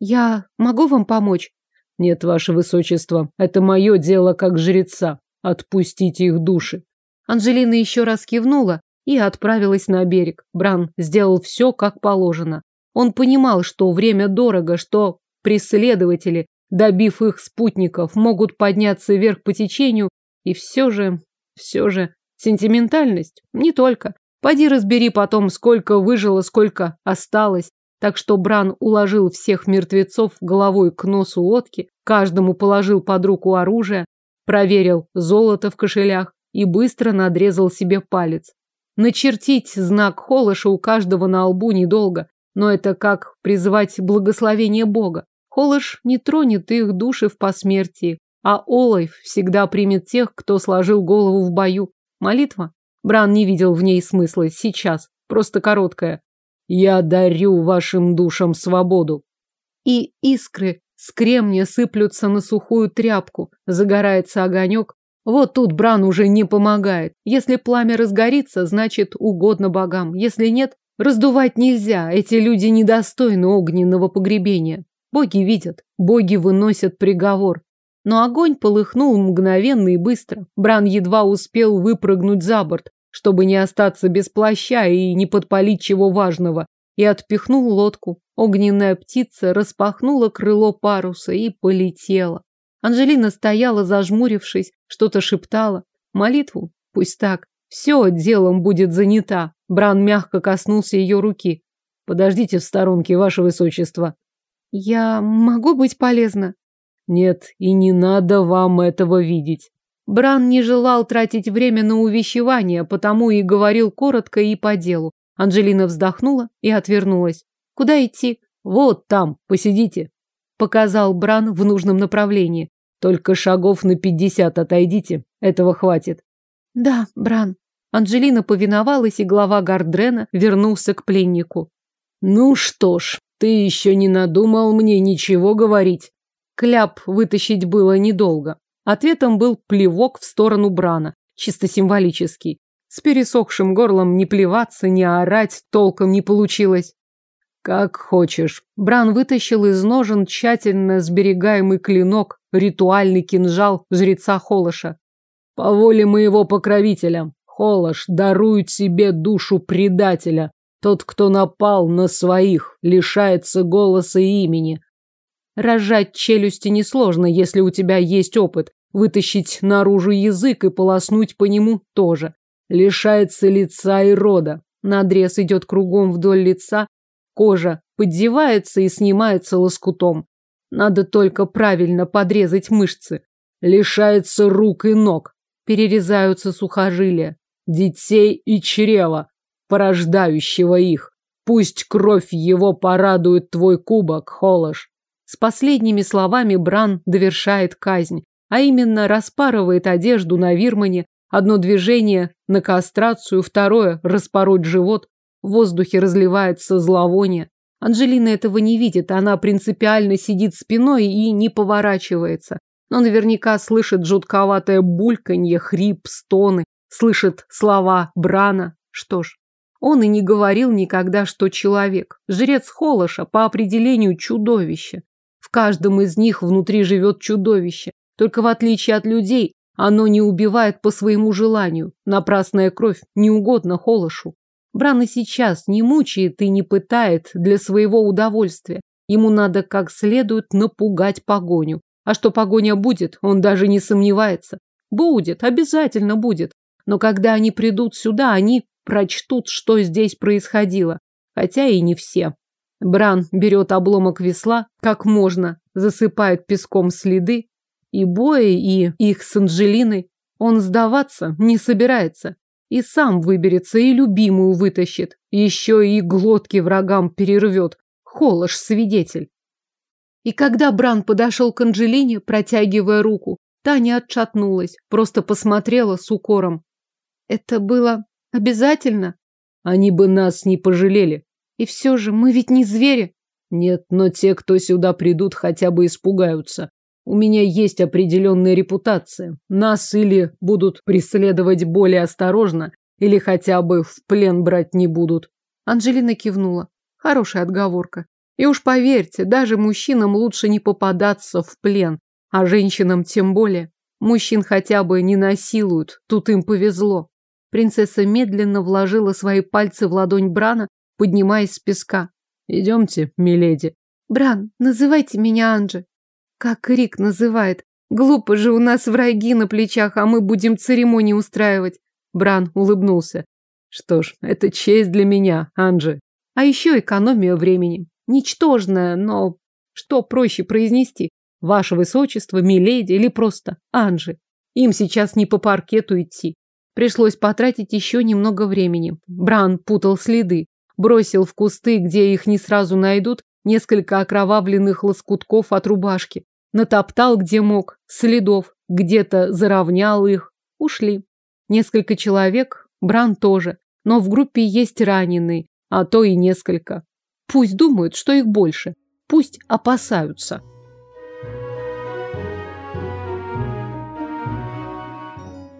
Я могу вам помочь? Нет, ваше высочество, это мое дело как жреца. Отпустите их души. Анжелина еще раз кивнула и отправилась на берег. Бран сделал все, как положено. Он понимал, что время дорого, что преследователи, добив их спутников, могут подняться вверх по течению, и все же, все же Сентиментальность? Не только. Пойди разбери потом, сколько выжило, сколько осталось. Так что Бран уложил всех мертвецов головой к носу лодки, каждому положил под руку оружие, проверил золото в кошелях и быстро надрезал себе палец. Начертить знак Холоша у каждого на лбу недолго, но это как призвать благословение Бога. Холош не тронет их души в посмертии, а Олайф всегда примет тех, кто сложил голову в бою. Молитва? Бран не видел в ней смысла сейчас, просто короткая. «Я дарю вашим душам свободу». И искры с кремня сыплются на сухую тряпку, загорается огонек. Вот тут Бран уже не помогает. Если пламя разгорится, значит угодно богам. Если нет, раздувать нельзя. Эти люди недостойны огненного погребения. Боги видят, боги выносят приговор. Но огонь полыхнул мгновенно и быстро. Бран едва успел выпрыгнуть за борт, чтобы не остаться без плаща и не подпалить чего важного, и отпихнул лодку. Огненная птица распахнула крыло паруса и полетела. Анжелина стояла, зажмурившись, что-то шептала. Молитву? Пусть так. Все делом будет занята. Бран мягко коснулся ее руки. Подождите в сторонке, ваше высочество. Я могу быть полезна? Нет, и не надо вам этого видеть. Бран не желал тратить время на увещевание, потому и говорил коротко и по делу. Анжелина вздохнула и отвернулась. Куда идти? Вот там, посидите. Показал Бран в нужном направлении. Только шагов на пятьдесят отойдите. Этого хватит. Да, Бран. Анжелина повиновалась, и глава Гардрена вернулся к пленнику. Ну что ж, ты еще не надумал мне ничего говорить. Кляп вытащить было недолго. Ответом был плевок в сторону Брана, чисто символический. С пересохшим горлом не плеваться, не орать толком не получилось. Как хочешь. Бран вытащил из ножен тщательно сберегаемый клинок, ритуальный кинжал жреца Холоша. По воле моего покровителя, Холош дарует себе душу предателя. Тот, кто напал на своих, лишается голоса и имени. Рожать челюсти несложно, если у тебя есть опыт. Вытащить наружу язык и полоснуть по нему тоже. Лишается лица и рода. Надрез идет кругом вдоль лица. Кожа поддевается и снимается лоскутом. Надо только правильно подрезать мышцы. Лишается рук и ног. Перерезаются сухожилия. Детей и чрева, порождающего их. Пусть кровь его порадует твой кубок, Холош. С последними словами Бран довершает казнь, а именно распарывает одежду на вирмане, одно движение на кастрацию, второе – распороть живот, в воздухе разливается зловоние. Анжелина этого не видит, она принципиально сидит спиной и не поворачивается, но наверняка слышит жутковатое бульканье, хрип, стоны, слышит слова Брана. Что ж, он и не говорил никогда, что человек. Жрец Холоша по определению чудовище. В каждом из них внутри живет чудовище. Только в отличие от людей, оно не убивает по своему желанию. Напрасная кровь не угодно Холошу. Бран и сейчас не мучает и не пытает для своего удовольствия. Ему надо как следует напугать погоню. А что погоня будет, он даже не сомневается. Будет, обязательно будет. Но когда они придут сюда, они прочтут, что здесь происходило. Хотя и не все. Бран берет обломок весла, как можно, засыпает песком следы, и боя, и их с Анжелиной. Он сдаваться не собирается. И сам выберется, и любимую вытащит. Еще и глотки врагам перервет. Холош свидетель. И когда Бран подошел к Анжелине, протягивая руку, Таня отшатнулась, просто посмотрела с укором. Это было обязательно? Они бы нас не пожалели. И все же мы ведь не звери. Нет, но те, кто сюда придут, хотя бы испугаются. У меня есть определенная репутация. Нас или будут преследовать более осторожно, или хотя бы в плен брать не будут. Анжелина кивнула. Хорошая отговорка. И уж поверьте, даже мужчинам лучше не попадаться в плен, а женщинам тем более. Мужчин хотя бы не насилуют, тут им повезло. Принцесса медленно вложила свои пальцы в ладонь Брана поднимаясь с песка. Идемте, миледи. Бран, называйте меня Анджи. Как Рик называет. Глупо же у нас враги на плечах, а мы будем церемонии устраивать. Бран улыбнулся. Что ж, это честь для меня, Анджи. А еще экономия времени. Ничтожная, но что проще произнести? Ваше Высочество, Миледи или просто Анжи. Им сейчас не по паркету идти. Пришлось потратить еще немного времени. Бран путал следы, бросил в кусты, где их не сразу найдут, несколько окровавленных лоскутков от рубашки. Натоптал, где мог, следов, где-то заровнял их. Ушли. Несколько человек, Бран тоже, но в группе есть раненый, а то и несколько. Пусть думают, что их больше. Пусть опасаются.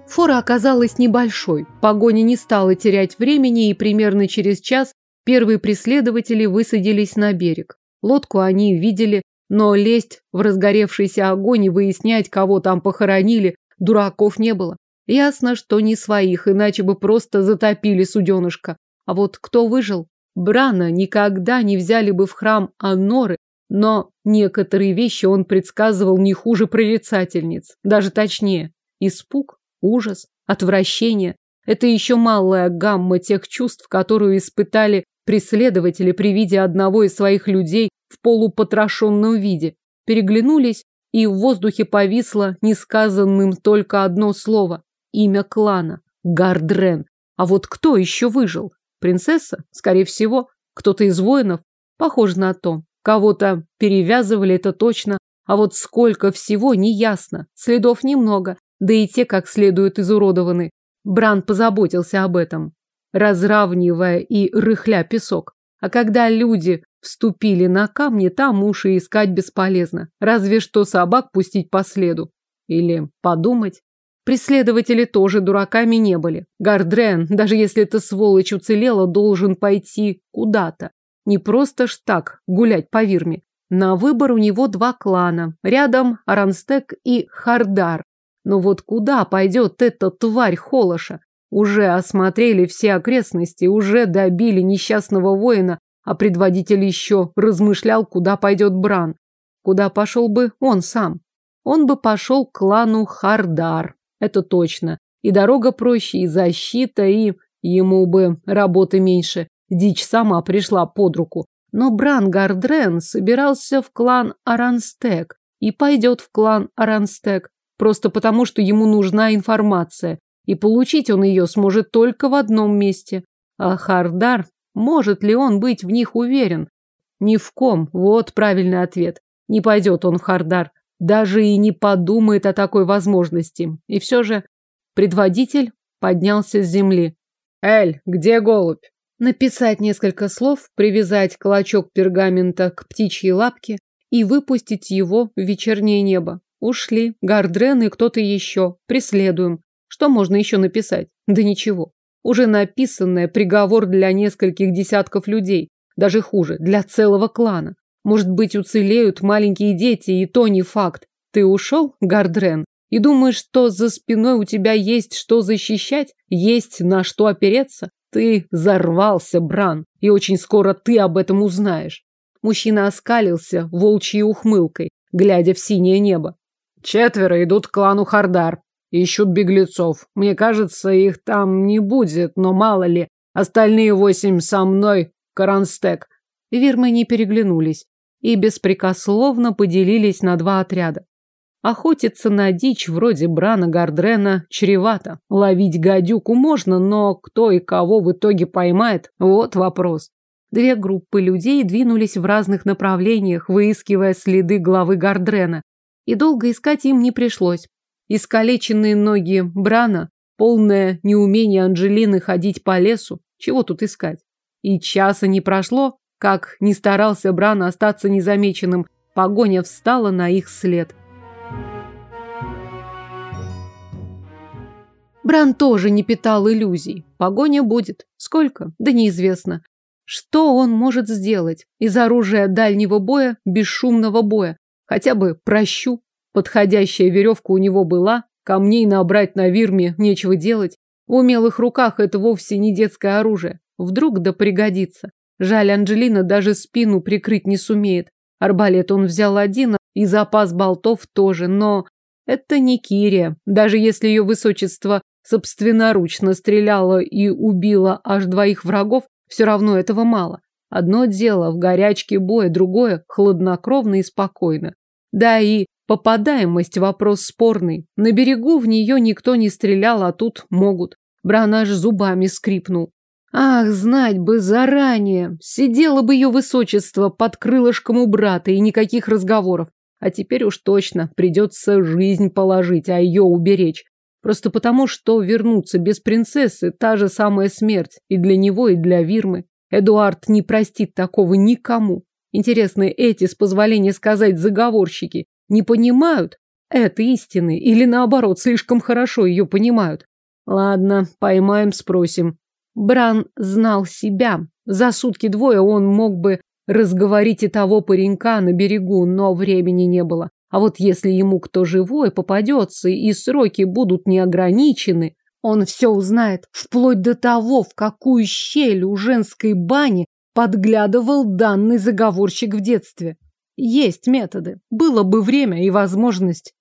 Фора оказалась небольшой. Погоня не стала терять времени, и примерно через час первые преследователи высадились на берег. Лодку они видели, но лезть в разгоревшийся огонь и выяснять, кого там похоронили, дураков не было. Ясно, что не своих, иначе бы просто затопили суденышко. А вот кто выжил? Брана никогда не взяли бы в храм Аноры, но некоторые вещи он предсказывал не хуже прорицательниц, даже точнее. Испуг ужас, отвращение. Это еще малая гамма тех чувств, которую испытали преследователи при виде одного из своих людей в полупотрошенном виде. Переглянулись, и в воздухе повисло несказанным только одно слово. Имя клана. Гардрен. А вот кто еще выжил? Принцесса? Скорее всего. Кто-то из воинов? Похоже на то. Кого-то перевязывали, это точно. А вот сколько всего, неясно. Следов немного да и те как следует изуродованы. Бран позаботился об этом, разравнивая и рыхля песок. А когда люди вступили на камни, там уши искать бесполезно. Разве что собак пустить по следу. Или подумать. Преследователи тоже дураками не были. Гардрен, даже если эта сволочь уцелела, должен пойти куда-то. Не просто ж так гулять по Вирме. На выбор у него два клана. Рядом Аранстек и Хардар. Но вот куда пойдет эта тварь Холоша? Уже осмотрели все окрестности, уже добили несчастного воина, а предводитель еще размышлял, куда пойдет Бран. Куда пошел бы он сам? Он бы пошел к клану Хардар, это точно. И дорога проще, и защита, и ему бы работы меньше. Дичь сама пришла под руку. Но Бран Гардрен собирался в клан Аранстек и пойдет в клан Аранстек просто потому, что ему нужна информация, и получить он ее сможет только в одном месте. А Хардар, может ли он быть в них уверен? Ни в ком, вот правильный ответ. Не пойдет он в Хардар, даже и не подумает о такой возможности. И все же предводитель поднялся с земли. «Эль, где голубь?» Написать несколько слов, привязать клочок пергамента к птичьей лапке и выпустить его в вечернее небо. Ушли. Гардрен и кто-то еще. Преследуем. Что можно еще написать? Да ничего. Уже написанное приговор для нескольких десятков людей. Даже хуже, для целого клана. Может быть, уцелеют маленькие дети, и то не факт. Ты ушел, Гардрен, и думаешь, что за спиной у тебя есть что защищать, есть на что опереться? Ты зарвался, Бран, и очень скоро ты об этом узнаешь. Мужчина оскалился волчьей ухмылкой, глядя в синее небо. Четверо идут к клану Хардар. Ищут беглецов. Мне кажется, их там не будет, но мало ли. Остальные восемь со мной, Каранстек. Вирмы не переглянулись и беспрекословно поделились на два отряда. Охотиться на дичь вроде Брана Гардрена чревато. Ловить гадюку можно, но кто и кого в итоге поймает – вот вопрос. Две группы людей двинулись в разных направлениях, выискивая следы главы Гардрена и долго искать им не пришлось. Искалеченные ноги Брана, полное неумение Анжелины ходить по лесу, чего тут искать? И часа не прошло, как не старался Бран остаться незамеченным, погоня встала на их след. Бран тоже не питал иллюзий. Погоня будет. Сколько? Да неизвестно. Что он может сделать? Из оружия дальнего боя, бесшумного боя. Хотя бы прощу. Подходящая веревка у него была, камней набрать на вирме нечего делать. В умелых руках это вовсе не детское оружие. Вдруг да пригодится. Жаль, Анджелина даже спину прикрыть не сумеет. Арбалет он взял один, и запас болтов тоже, но это не Кирия. Даже если ее высочество собственноручно стреляла и убила аж двоих врагов, все равно этого мало. Одно дело в горячке боя, другое – хладнокровно и спокойно. Да и попадаемость – вопрос спорный. На берегу в нее никто не стрелял, а тут могут. Бран аж зубами скрипнул. Ах, знать бы заранее. Сидело бы ее высочество под крылышком у брата и никаких разговоров. А теперь уж точно придется жизнь положить, а ее уберечь. Просто потому, что вернуться без принцессы – та же самая смерть и для него, и для Вирмы. Эдуард не простит такого никому. Интересно, эти, с позволения сказать, заговорщики, не понимают это истины или, наоборот, слишком хорошо ее понимают? Ладно, поймаем, спросим. Бран знал себя. За сутки-двое он мог бы разговорить и того паренька на берегу, но времени не было. А вот если ему кто живой попадется и сроки будут неограничены, он все узнает, вплоть до того, в какую щель у женской бани подглядывал данный заговорщик в детстве. Есть методы. Было бы время и возможность.